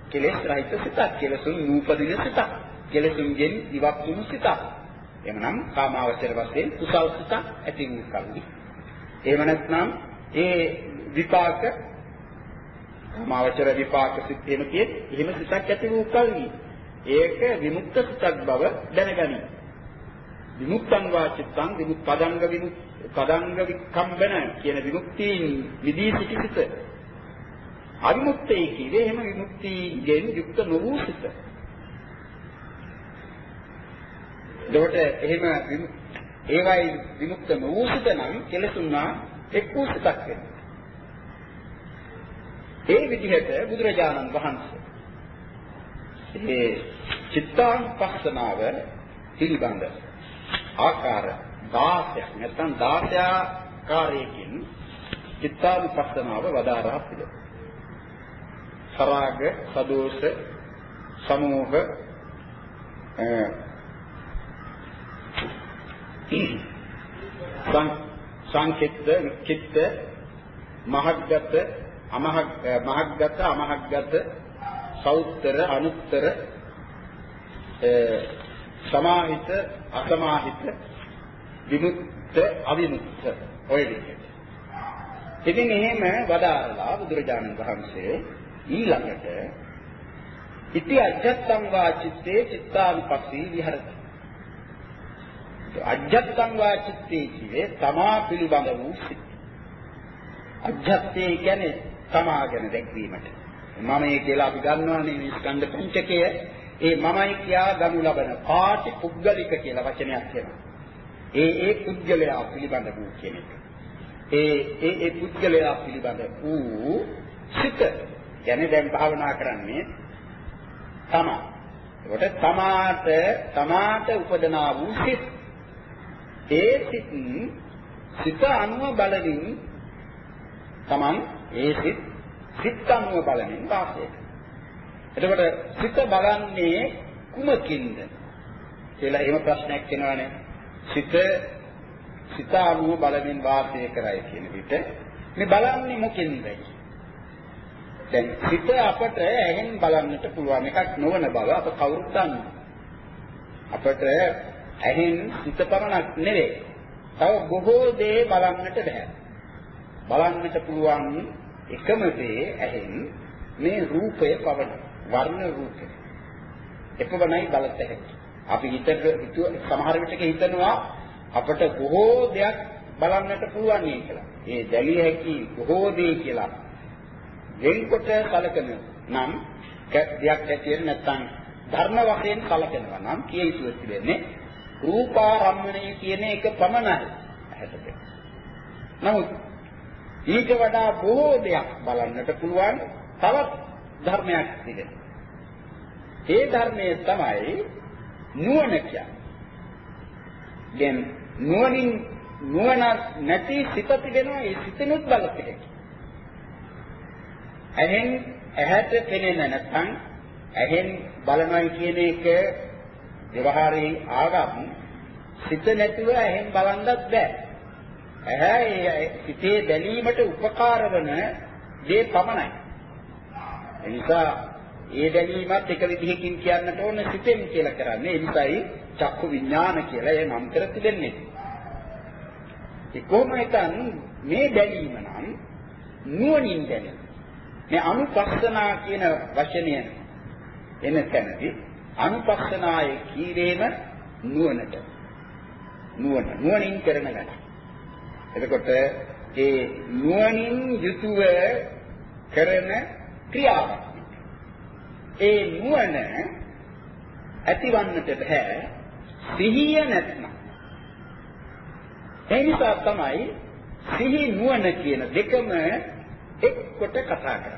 Speaker 1: කෙලෙස් රහිත සිතක්. කෙලසුන් නූපදින සිතක්. කෙලසුන්ගෙන් ඉවත් වුණු සිතක්. එhmenan කාමාවචර වශයෙන් කුසල් සිතක් ඇති වූ කල්හි එහෙම නැත්නම් ඒ විපාක කාමාවචර විපාක සිත් එහෙම කියේ එහෙම සිතක් ඇති වූ කල්හි ඒක විමුක්ත සිතක් බව දැනගනි. විමුක්තං වාචිත්තං විමුක් පදංග විමුක් පදංග විකම්බන කියන විමුක්තියින් විදී සිටිසිත. අවිමුක්තයි කියේ එහෙම විමුක්තියෙන් යුක්ත නොවූ සිත. එතකොට එහෙම ඒවයි විමුක්ත නොවූ සිත නම් කෙලසුන්නා එක් වූ සිතක් වෙනවා. ඒ විදිහට බුදුරජාණන් වහන්සේ මේ චිත්තානුපස්සනාව පිළිබඳ ආකාර 16ක් නැත්නම් 16 ආකාරයකින් චිත්තානුපස්සනාව වදාරා පිළිගන්නවා. සරාග, සදෝෂ, සමෝහ සංකිට්ත වික්කිට්ත මහග්ගත අමහග් මහග්ගත අමහග්ගත සෞත්තර අනුත්තර සමාහිත අසමාහිත විමුක්ත අවිමුක්ත ඔය විදිහට. ඉතින් එහෙම වදාරලා බුදුරජාණන් වහන්සේ ඊළඟට ඉති අජත්තං වාචිත්තේ චිත්තානුපස්සී විහෙරති අජ්ජත්තං වාචිත්තේ කියේ තමා පිළිබඳ වූ සිත්. අජ්ජත්තේ කියන්නේ තමා ගැන දැක්වීමට. මමයි කියලා අපි ගන්නවානේ මේ ස්කන්ධ පංචකය. ඒ මමයි කියා ගනු ලබන පාටි පුද්ගලික කියලා වචනයක් වෙනවා. ඒ ඒ පුද්ගලයා පිළිබඳ වූ කෙනෙක්. ඒ ඒ ඒ පුද්ගලයා පිළිබඳ වූ සිත. කියන්නේ දැන් භාවනා කරන්නේ තමා. ඒකට තමාට තමාට උපදනා වූ සිත් ඒ සිත් සිත අනුව බලමින් තමන් ඒ සිත් සිත් අනුව බලමින් වාසය එතකොට සිත බලන්නේ කුමකින්ද කියලා එහෙම ප්‍රශ්නයක් එනවනේ. සිත සිත අනුව බලමින් වාසය කරයි කියන විට මේ බලන්නේ මොකෙන්ද? දැන් සිත අපට ඇහෙන් බලන්නට පුළුවන් එකක් නොවන බව අප කවුරුත් දන්නවා. අපට ඇහෙන් සිත පමණක් නෙවෙයි. තව බොහෝ දේ බලන්නට බෑ. බලන්නට පුළුවන් එකම දේ ඇහෙන් මේ රූපය පවන වර්ණ රූපය. එපමණයි බලත හැකි. අපි හිතට සමහර විටක හිතනවා අපට බොහෝ දෙයක් බලන්නට පුළුවන් කියලා. ඒ දැලිය හැකි බොහෝ දේ කියලා වෙන්කොට කලකන නම් දෙයක් ඇටියෙ නැත්නම් ධර්ම වශයෙන් කලකනවා නම් කිය යුතු වෙන්නේ රූපාරම්මණය කියන එක පමණයි ඇහැට නමුත් ඊට වඩා බොහෝ දෙයක් බලන්නට පුළුවන් තවත් ධර්මයක් තිබෙනවා. ඒ ධර්මයේ තමයි නුවණ කියන්නේ. දැන් නුවණින් නුවණ නැති සිත තිබෙනවා ඒ සිතනුත් බලපෑයි. ඇහෙන් ඇහැට පෙනෙන නැත්නම් ඇහෙන් බලනවා කියන එක ව්‍යවහාරයේ ආගම් සිත නැතුව ඇහෙන් බලන්නත් බෑ. ඇහැ සිතේ බැලීමට උපකාර වන දේ පමණයි. එනිසා ඒ බැලීමත් එක විදිහකින් කියන්නට ඕන සිතෙන් කියලා කරන්නේ. ඒ නිසායි චක්කු විඥාන කියලා ඒ නම් කර තිබෙන්නේ. ඒ කොහොම හිතන් මේ බැලීම නම් නුවණින් දැනෙන. මේ අනුපස්සනා කියන වචනය එන තැනදී අනුපස්සනාය කීවේම නුවණට. නුවණ නුවණින් කරන වැඩ. එතකොට ඒ නුවණින් යුතුව කරන ක්‍රියාවක්. ඒ නුවණ ඇතිවන්නට බෑ සිහිය නැත්නම්. ඒ නිසා තමයි සිහි නුවණ කියන දෙකම එක්කොට කතා කරන්නේ.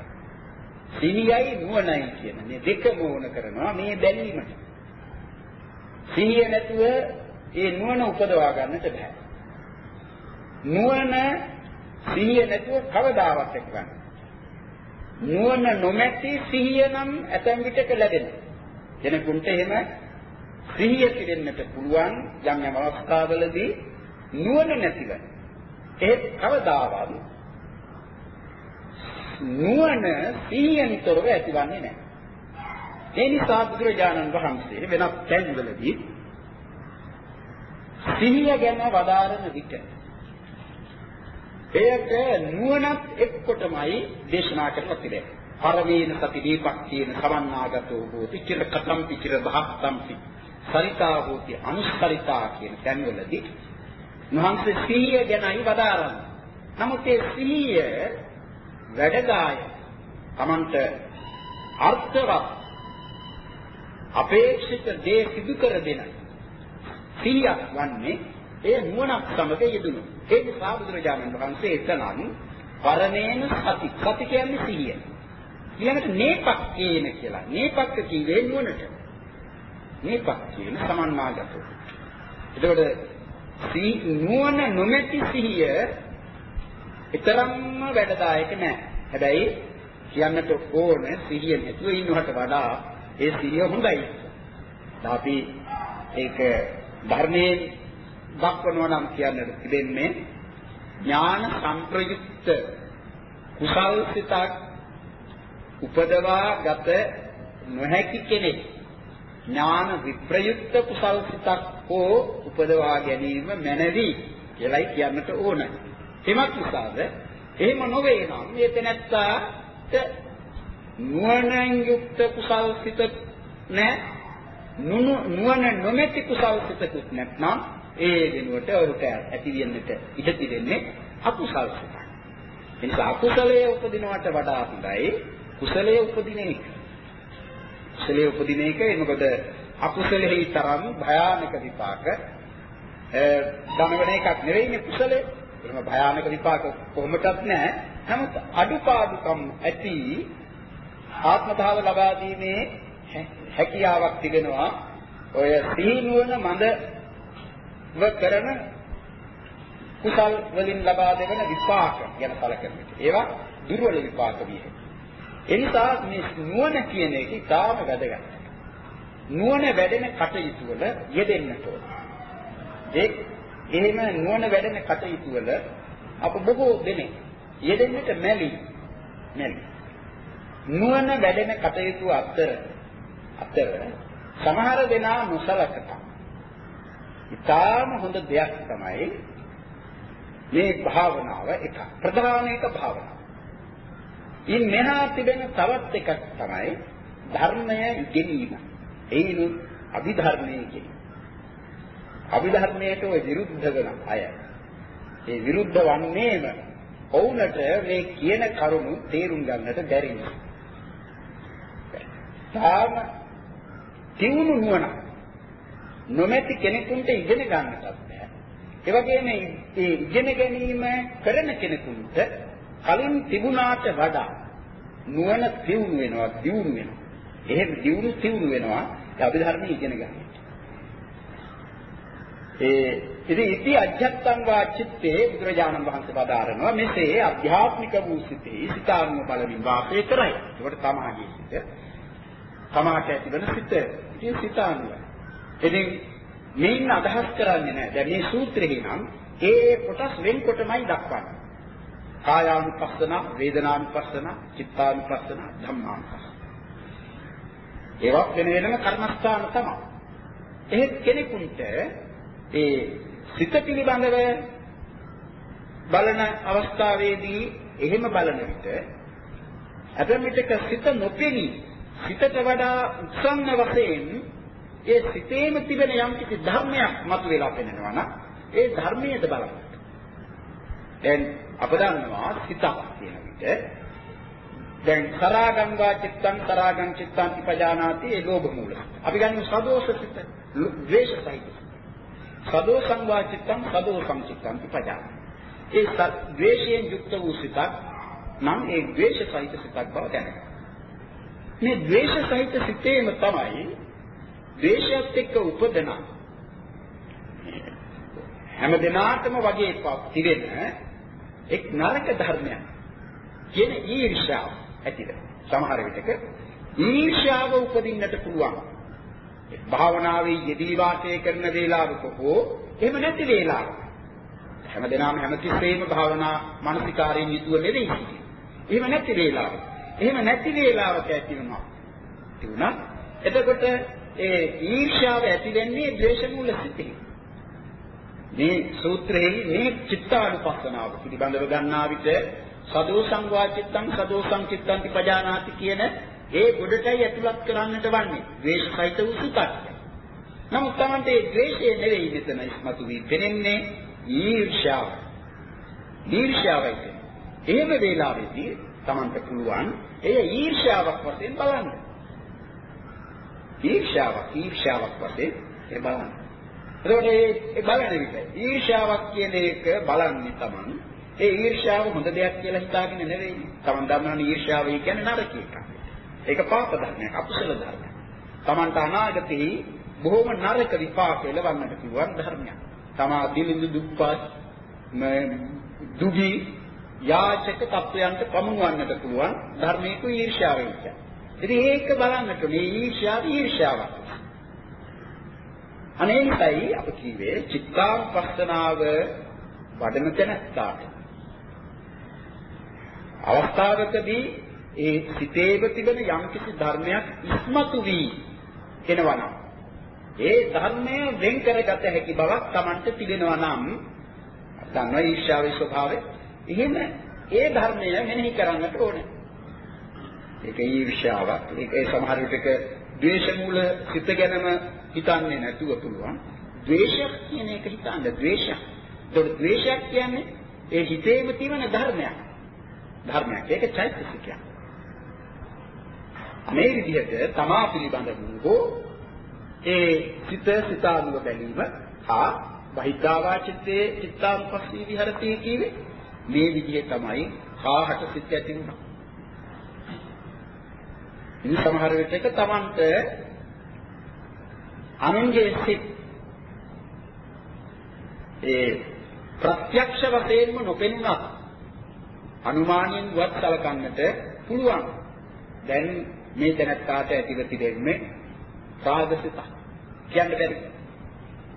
Speaker 1: සිහියයි නුවණයි කියන මේ දෙකම ඕන කරනවා මේ බැලීමට. සිහිය නැතුව ඒ නුවණ උපදවා ගන්නට බෑ. නුවණ සිහිය නැතුව කවදාවත් එක්කන්නේ. නුවණ නොමැති සිහිය නම් ඇතැම් විටක ලැබෙනවා. කෙනෙකුට එහෙම සිහිය පිරෙන්නට පුළුවන් යම් යම් අවස්ථාවලදී නුවණ නැතිව. ඒත් කවදාවත් නුවණ සිහියෙන් තොරව ඇතිවන්නේ නැහැ. ඒ නිසා බුදුරජාණන් වහන්සේ වෙනත් තැන්වලදී සිහිය ගැන වදාරන විට එයට නුවණත් එක්කොටමයි දේශනා කරලා තිබෙන්නේ. පරමේන සති දීපක් කියන සමන්නාගතෝ හෝති චිර කතම් පිචිර බහත්තම්පි සරිතා හෝති අනුස්තරිතා කියන තැන්වලදී මහන්සේ සිහිය ගැනයි වදාරන්නේ. නමුත් ඒ සිහිය වැඩදාය Tamanට අර්ථවත් අපේක්ෂිත දේ සිදු කර දෙන සිහියක් වන්නේ ඒ නුවණක් සමග යෙදුණු. ඒ නිසා බුදුරජාණන් වහන්සේ එතනන් පරණේන සති සති කියන්නේ සිහිය. ඊළඟට නේපක්කේන කියලා. නේපක්ක කියේ නුවණට. නේපක් කියන සමන්නාගතෝ. එතකොට සී නුවණ නොමැති සිහිය ඊතරම්ම වැඩදායක නෑ. හැබැයි කියන්නට ඕන සිහිය නැතුව ඉන්නවට වඩා ඒ සිහිය හොඳයි. අපි ඒක ධර්මයේ දක්වනවා නම් කියන්නට තිබෙන්නේ ඥාන සංප්‍රයුක්ත කුසල් සිතක් උපදවා ගත නොහැකි කෙනෙක් ඥාන විප්‍රයුක්ත කුසල් සිතක් හෝ උපදවා ගැනීම මැනවි කියලයි කියන්නට ඕන. එමත් නිසාද එහෙම නොවේ නම් මේ තැනැත්තාට නුවණින් යුක්ත කුසල් සිත නැහැ නුවණ නොමැති කුසල් සිතකුත් නැත්නම් ඒ වෙනුවට ඔහුට ඇති වෙන්නට ඉඩ තිබෙන්නේ අකුසල් සිතක්. එනිසා අකුසලයේ උපදිනවට වඩා හොඳයි කුසලයේ උපදින එක. කුසලයේ උපදින එක මොකද අකුසලෙහි තරම් භයානක විපාක දනවන එකක් නෙවෙයිනේ කුසලයේ. එහෙම භයානක විපාක කොහොමදත් නැහැ. නමුත් අඩුපාඩුකම් ඇති ආත්ම භාව ලබා දීමේ හැකියාවක් තිබෙනවා. ඔය සීනුවන මඳ ව කරන කුසල් වලින් ලබා දෙන විපාක ගැන කලකන විට ඒවා දුර්වල විපාක විය. එනිසා මේ නුවණ කියන එක ඉතාම වැදගත්. නුවණ වැඩෙන කටයුතු වල යෙදෙන්නට ඕන. ඒ එහෙම නුවණ වැඩෙන කටයුතු වල අප බොහෝ දෙනෙක් යෙදෙන්නට මැලි. මැලි. නුවණ වැඩෙන කටයුතු අතර අතර සමහර දෙනා නොසලකනවා. ඉතාම හොඳ දෙයක් තමයි මේ භාවනාව එක ප්‍රධාන එක භාවනාව. ඉන් මෙහා තිබෙන තවත් එකක් තමයි ධර්මය ඉගෙනීම. ඒනු අභිධර්මයේ කියන. අභිධර්මයට ඔය විරුද්ධ වෙන අය. ඒ විරුද්ධ වන්නේම ඔවුන්ට මේ කියන කරුණු තේරුම් ගන්නට බැරි නිසා. තාම තියුණු නුවණ නොමැති කෙනෙකුට ඉගෙන ගන්නටත් බෑ. ඒ වගේම මේ ඉගෙන ගැනීම කරන කෙනෙකුට කලින් තිබුණාට වඩා නුවණ තියුණු වෙනවා, දියුණු වෙනවා. එහෙම දියුණු තියුණු වෙනවා ඒ අභිධර්මයේ ඉගෙන ගන්න. ඒ ඉතින් ඉති අජත්තං වා චිත්තේ බුදුරජාණන් වහන්සේ වදාරනවා මෙසේ අධ්‍යාත්මික වූ සිතේ සිතානුව බලමින් වාසය කරයි. ඒකට තමාගේ සිත තමාට ඇතිවන සිත. ඉතින් සිතානුව ඉතින් මේන් අදහස් කරන්නේ නැහැ. දැන් මේ සූත්‍රෙහි නම් ඒ කොටස් වෙන්කොටමයි දක්වන්නේ. කායානුපස්සන, වේදනානුපස්සන, චිත්තානුපස්සන, ධම්මානුපස්සන. ඒවත් වෙන වෙනම කර්මස්ථාන තමයි. එහෙත් කෙනෙකුට ඒ සිත පිළිබඳව බලන අවස්ථාවේදී එහෙම බලන විට ඇතැම් විටක සිත නොපෙනී සිතට වඩා උත්සන්න වශයෙන් ඒ සිතේම තිබෙන යම් කිසි ධර්මයක් මතුවලා පෙනෙනවා නම් ඒ ධර්මයේද බලන්න. දැන් අප දන්නවා සිතක් කියන විට දැන් සරාගං වා චිත්තං සරාගං චිත්තං විපජානාති ඒ ලෝභ මූල. අපි ගන්න සදෝෂ සිත, ද්වේෂ සහිත. සදෝසං වා චිත්තං සදෝසං චිත්තං විපජානාති. ඒ ද්වේෂයෙන් යුක්ත වූ සිතක් නම් ඒ ද්වේෂ සහිත සිතක් බව දැනගන්න. මේ ද්වේෂ සහිත සිතේම තමයි ද්වේෂයත් එක්ක උපදන හැම දිනාටම වගේ තිරෙන එක් නරක ධර්මයක් කියන ඊර්ෂ්‍යාව ඇතිද සමහර විටක ඊර්ෂ්‍යාව උපදින්නට පුළුවන් භාවනාවේ යෙදී වාසය කරන වේලාවක හෝ එහෙම නැති වේලාවක හැමදෙනාම හැමතිස්සෙම භාවනා මානසිකාරයෙන් යුතුව නෙවෙයි සිටින්නේ. එහෙම නැති වේලාවක. එහෙම නැති වේලාවක ඇති වෙනවා. තිබුණා. එතකොට ඒ ඊර්ෂ්‍යාව ඇති වෙන්නේ ද්වේෂ මූල සිතේ. මේ සූත්‍රයේ මේ චිත්තානුපස්සනාව පිළිබඳව ගන්නා විට සදෝ සංවාචිත්තං සදෝ සංචිත්තං පජානාති කියන ඒ ගොඩටයි ඇතුළත් කරන්නට වන්නේ. ද්වේෂ සහිත වූ සිතක්. නමුත් Tamante ඒ ද්වේෂය නෙවෙයි මෙතන ඉස්මතු වී පෙනෙන්නේ ඊර්ෂ්‍යාව. ඊර්ෂ්‍යාවයි කියන්නේ. එහෙම වේලාවෙදී Tamanට පුළුවන් එය ඊර්ෂ්‍යාවක් වශයෙන් බලන්න. ඊර්ෂ්‍යාවක් ඊර්ෂ්‍යාවක් වශයෙන් ඒ බලන්න. එතකොට ඒ බලන විට ඊර්ෂ්‍යාවක් කියන එක බලන්නේ Taman ඒ ඊර්ෂ්‍යාව හොඳ දෙයක් කියලා හිතාගෙන නෙවෙයි. Taman දන්නවනේ ඊර්ෂ්‍යාව කියන්නේ නරක එකක්. ඒක පාප ධර්මයක්, අකුසල ධර්මයක්. Tamanට අනාගතේ බොහොම නරක විපාක ලැබන්නට පුළුවන් ධර්මයක්. තමා දිලිඳු දුප්පත් දුගී යාචක තත්වයන්ට පමුණවන්නට පුළුවන් ධර්මයක ඊර්ෂ්‍යාවෙන් කියන්නේ. ඉතින් ඒක බලන්නට මේ ඊර්ෂ්‍යාව ඊර්ෂ්‍යාවක්. අනේකයි අප කිව්වේ චිත්තාපස්සනාව වඩන තැනත්තාට. අවස්ථාවකදී ඒ සිතේව තිබෙන යම්කිසි ධර්මයක් ඉස්මතු වී එනවනම් ඒ ධර්මය වෙන් කරගත හැකි බවක් Tamanට තිබෙනවා නම් දන්නවා ඊර්ෂ්‍යාවේ ස්වභාවය. එහෙම ඒ ධර්මය මෙනෙහි කරන්නට ඕනේ. ඒක ඊර්ෂ්‍යාවක්. ඒක සමහර විටක ද්වේෂ මූල සිත ගැනම හිතන්නේ නැතුව පුළුවන්. ද්වේෂයක් කියන එක හිතන්න ද්වේෂයක්. ඒකට ද්වේෂයක් කියන්නේ ඒ හිතේම තියෙන ධර්මයක්. ධර්මයක්. ඒක චෛතසිකයක්. මේ විදිහට තමා පිළිබඳ වූ ඒ සිත සිතානුව බැලීම හා බහිද්ධාවා චිත්තේ චිත්තානුපස්සී විහෙරති කියවේ මේ විදිහේ තමයි කාහට සිත් ඇති වුණා. ඉතින් සමහර විටක Tamanට අනුන්ගේ සිත් ඒ ප්‍රත්‍යක්ෂ වශයෙන්ම නොපෙනුනත් අනුමානියෙන් වත් සලකන්නට පුළුවන්. දැන් මේ දැනත්තාට ඇතිව තිබෙන්නේ රාගසිත. කියන්න බැරි.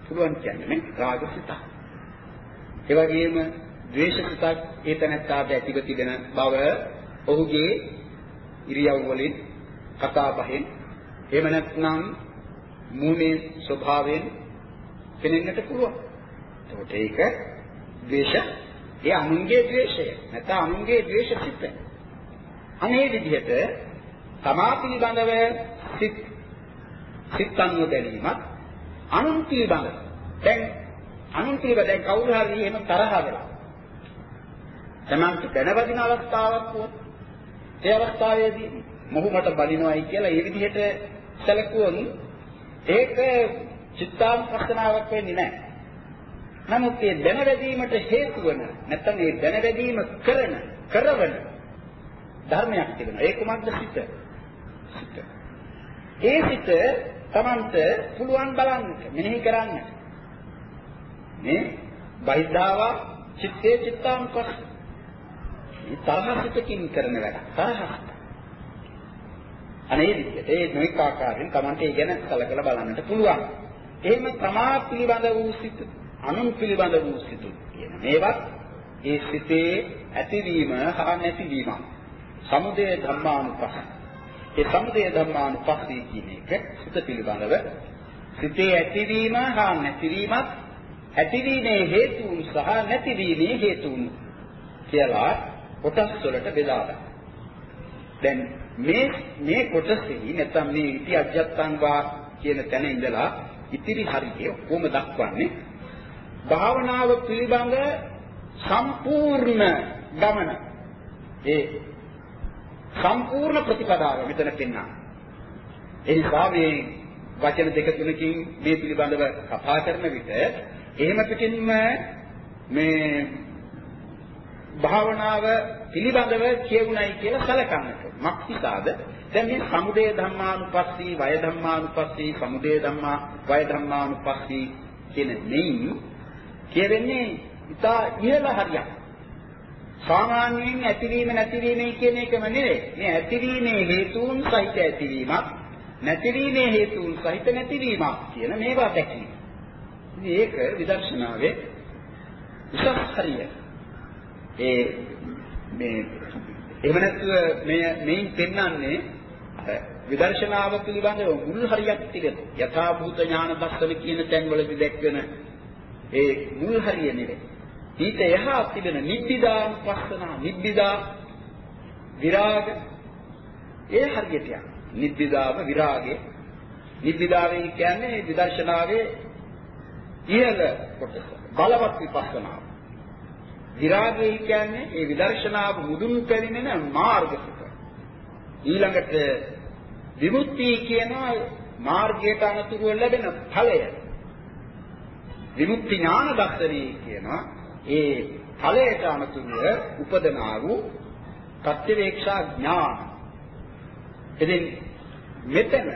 Speaker 1: පුළුවන් කියන්නේ නේ රාගසිත. ඒ වගේම ද්වේෂසිතක් ඒ තැනත්තාට ඇතිව තිබෙන බව ඔහුගේ ඉරියව් වලින් කතා බහෙන් එහෙම නැත්නම් මූණේ ස්වභාවයෙන් පෙනෙන්නට පුළුවන්. එතකොට ඒක ද්වේෂ ඒ අනුන්ගේ ද්වේෂය නැත්නම් අනුන්ගේ ද්වේෂසිත. අනේ විදිහට තමා පිළිබඳව සිත් සිත් අනුව බැලීමත් අනුන් පිළිබඳ දැන් අනුන් පිළිබඳ දැන් කවුරු හරි එහෙම තරහ වෙලා තමන්ට දැනවදින අවස්ථාවක් වුත් ඒ අවස්ථාවේදී මොහු මට බලිනවයි කියලා ඒ විදිහට සැලකුවොත් ඒක චිත්තානුපස්සනාවක් වෙන්නේ නැහැ. නමුත් මේ දැනවැදීමට හේතු වන නැත්නම් මේ දැනවැදීම කරන කරවන ධර්මයක් තිබෙනවා. ඒ කුමක්ද සිත? සිත. ඒ සිත Tamanට පුළුවන් බලන්නට මෙනෙහි කරන්නට මේ බයිද්ධාවා චිත්තේ චිත්තානුපස්ස. මේ තරහසිතකින් කරන වැඩ තරහස අනේ විදිහට ඒ නොඑක ආකාරයෙන් Tamanට ඒ ගැන කලකලා බලන්නට පුළුවන්. එහෙම තමා පිළිබඳ වූ සිත අනුන් පිළිබඳ වූ සිත කියන මේවත් ඒ සිතේ ඇතිවීම හා නැතිවීම සමුදය ධර්මානුපස්ස ඒ සමුදය ධම්මානුපස්සී කියන එක සිත පිළිබඳව සිතේ ඇතිවීම හා නැතිවීමත් ඇතිවීමේ හේතුන් සහ නැතිවීමේ හේතුන් කියලා කොටස් වලට බෙදා ගන්න. දැන් මේ මේ කොටසෙහි නැත්නම් මේ ඉති අජත්තංවා කියන තැන ඉඳලා ඉතිරි හරිය කොහොම දක්වන්නේ භාවනාව පිළිබඳ සම්පූර්ණ ගමන ඒ සම්පූර්ණ ප්‍රතිපදාව මෙතන පෙන්වනවා. ඒ නිසා මේ වචන දෙක තුනකින් මේ පිළිබඳව කතා කරන විට එහෙම පිටින්ම මේ භාවනාව පිළිබඳව කියුණයි කියලා සැලකන්නට. මක්නිසාද? දැන් මේ සමුදය ධම්මානුපස්සී, වය ධම්මානුපස්සී, සමුදය ධම්මා, වය ධම්මානුපස්සී කියන මෙයින් කියවෙන්නේ ඉතා ඉහළ හරියක්. සාමාන්‍යයෙන් ඇතිවීම නැතිවීම කියන එකම නෙවෙයි. මේ ඇතිවීමේ හේතුන් සහිත ඇතිවීමක්, නැතිවීමේ හේතුන් සහිත නැතිවීමක් කියන මේවා දැකීම. ඉතින් ඒක විදර්ශනාවේ උසස් හරිය. ඒ මේ එහෙම නැත්නම් මේ මේන් පෙන්වන්නේ විදර්ශනාව පිළිබඳව මුල් හරියක් තිබෙන යථාභූත ඥාන දර්ශන කියන තැන්වලදී දැක්වෙන ඒ මුල් හරිය නෙවෙයි. ඊට එහා තිබෙන නිබ්බිදානුපස්සනා නිබ්බිදා විරාග. ඒ හරියට යන නිබ්බිදාව විරාගේ. නිබ්බිදාවේ කියන්නේ විදර්ශනාවේ ඉහළ කොටස බලවත් විපස්සනාව විරාගය කියන්නේ ඒ විදර්ශනාව මුදුන් පෙරිනෙන මාර්ගසිත. ඊළඟට විමුක්තිය කියනවා මාර්ගයට අනුතුරු ලැබෙන ඵලය. විමුක්ති ඥාන දර්ශනය කියනවා. ඒ ඵලයට අනුතුරුව උපදනා වූ ප්‍රත්‍යවේක්ෂා ඥාන. ඉතින් මෙතන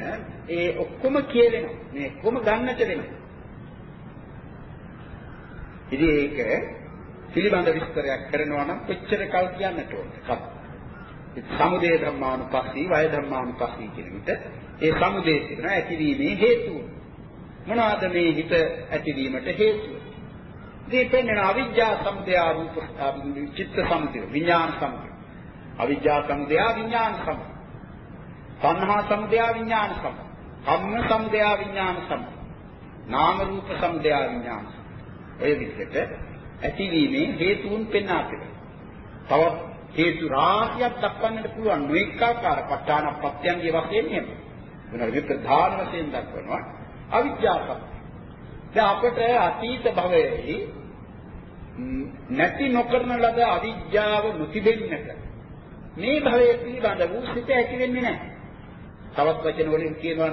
Speaker 1: ඒ ඔක්කොම කියවෙනවා. මේ ඔක්කොම ගන්නට වෙනවා. ඉතින් ඒක පිළිබඳ විස්තරයක් කරනවා නම් කොච්චර කල් කියන්නට ඕනද? සමුදය ධම්මානුපස්සී වය ධම්මානුපස්සී කියන විට ඒ සමුදය කියන ඇතිවීමේ හේතුව. මොනවාද මේ හිත ඇතිවීමට හේතුව? දීපෙන්න අවිජ්ජා සමුදය රූප චිත්ත සමුදය විඥාන සමුදය. අවිජ්ජා සමුදය විඥාන සමුදය. සංහා සමුදය විඥාන සමුදය. කම්ම සමුදය විඥාන සමුදය. නාම රූප සමුදය විඥාන සමුදය. ඔය විදිහට ඇතිවීමේ හේතුන් පෙන්වා තිබෙනවා. තවත් හේතු රාශියක් දක්වන්නට පුළුවන් නොඑක ආකාර ප ဋ ාණ ප්‍රත්‍යංගයේ වශයෙන් එහෙම. මොනවාද ප්‍රධාන වශයෙන් දක්වනවා අවිජ්ජාපත්. දැන් අපට අතීත භවයේදී නැති නොකරන ලද අවිජ්ජාව නොතිබෙන්නට මේ භවයේ පිළිබඳ වූ සිත ඇති වෙන්නේ නැහැ. තවත් වචන වලින් කියනවා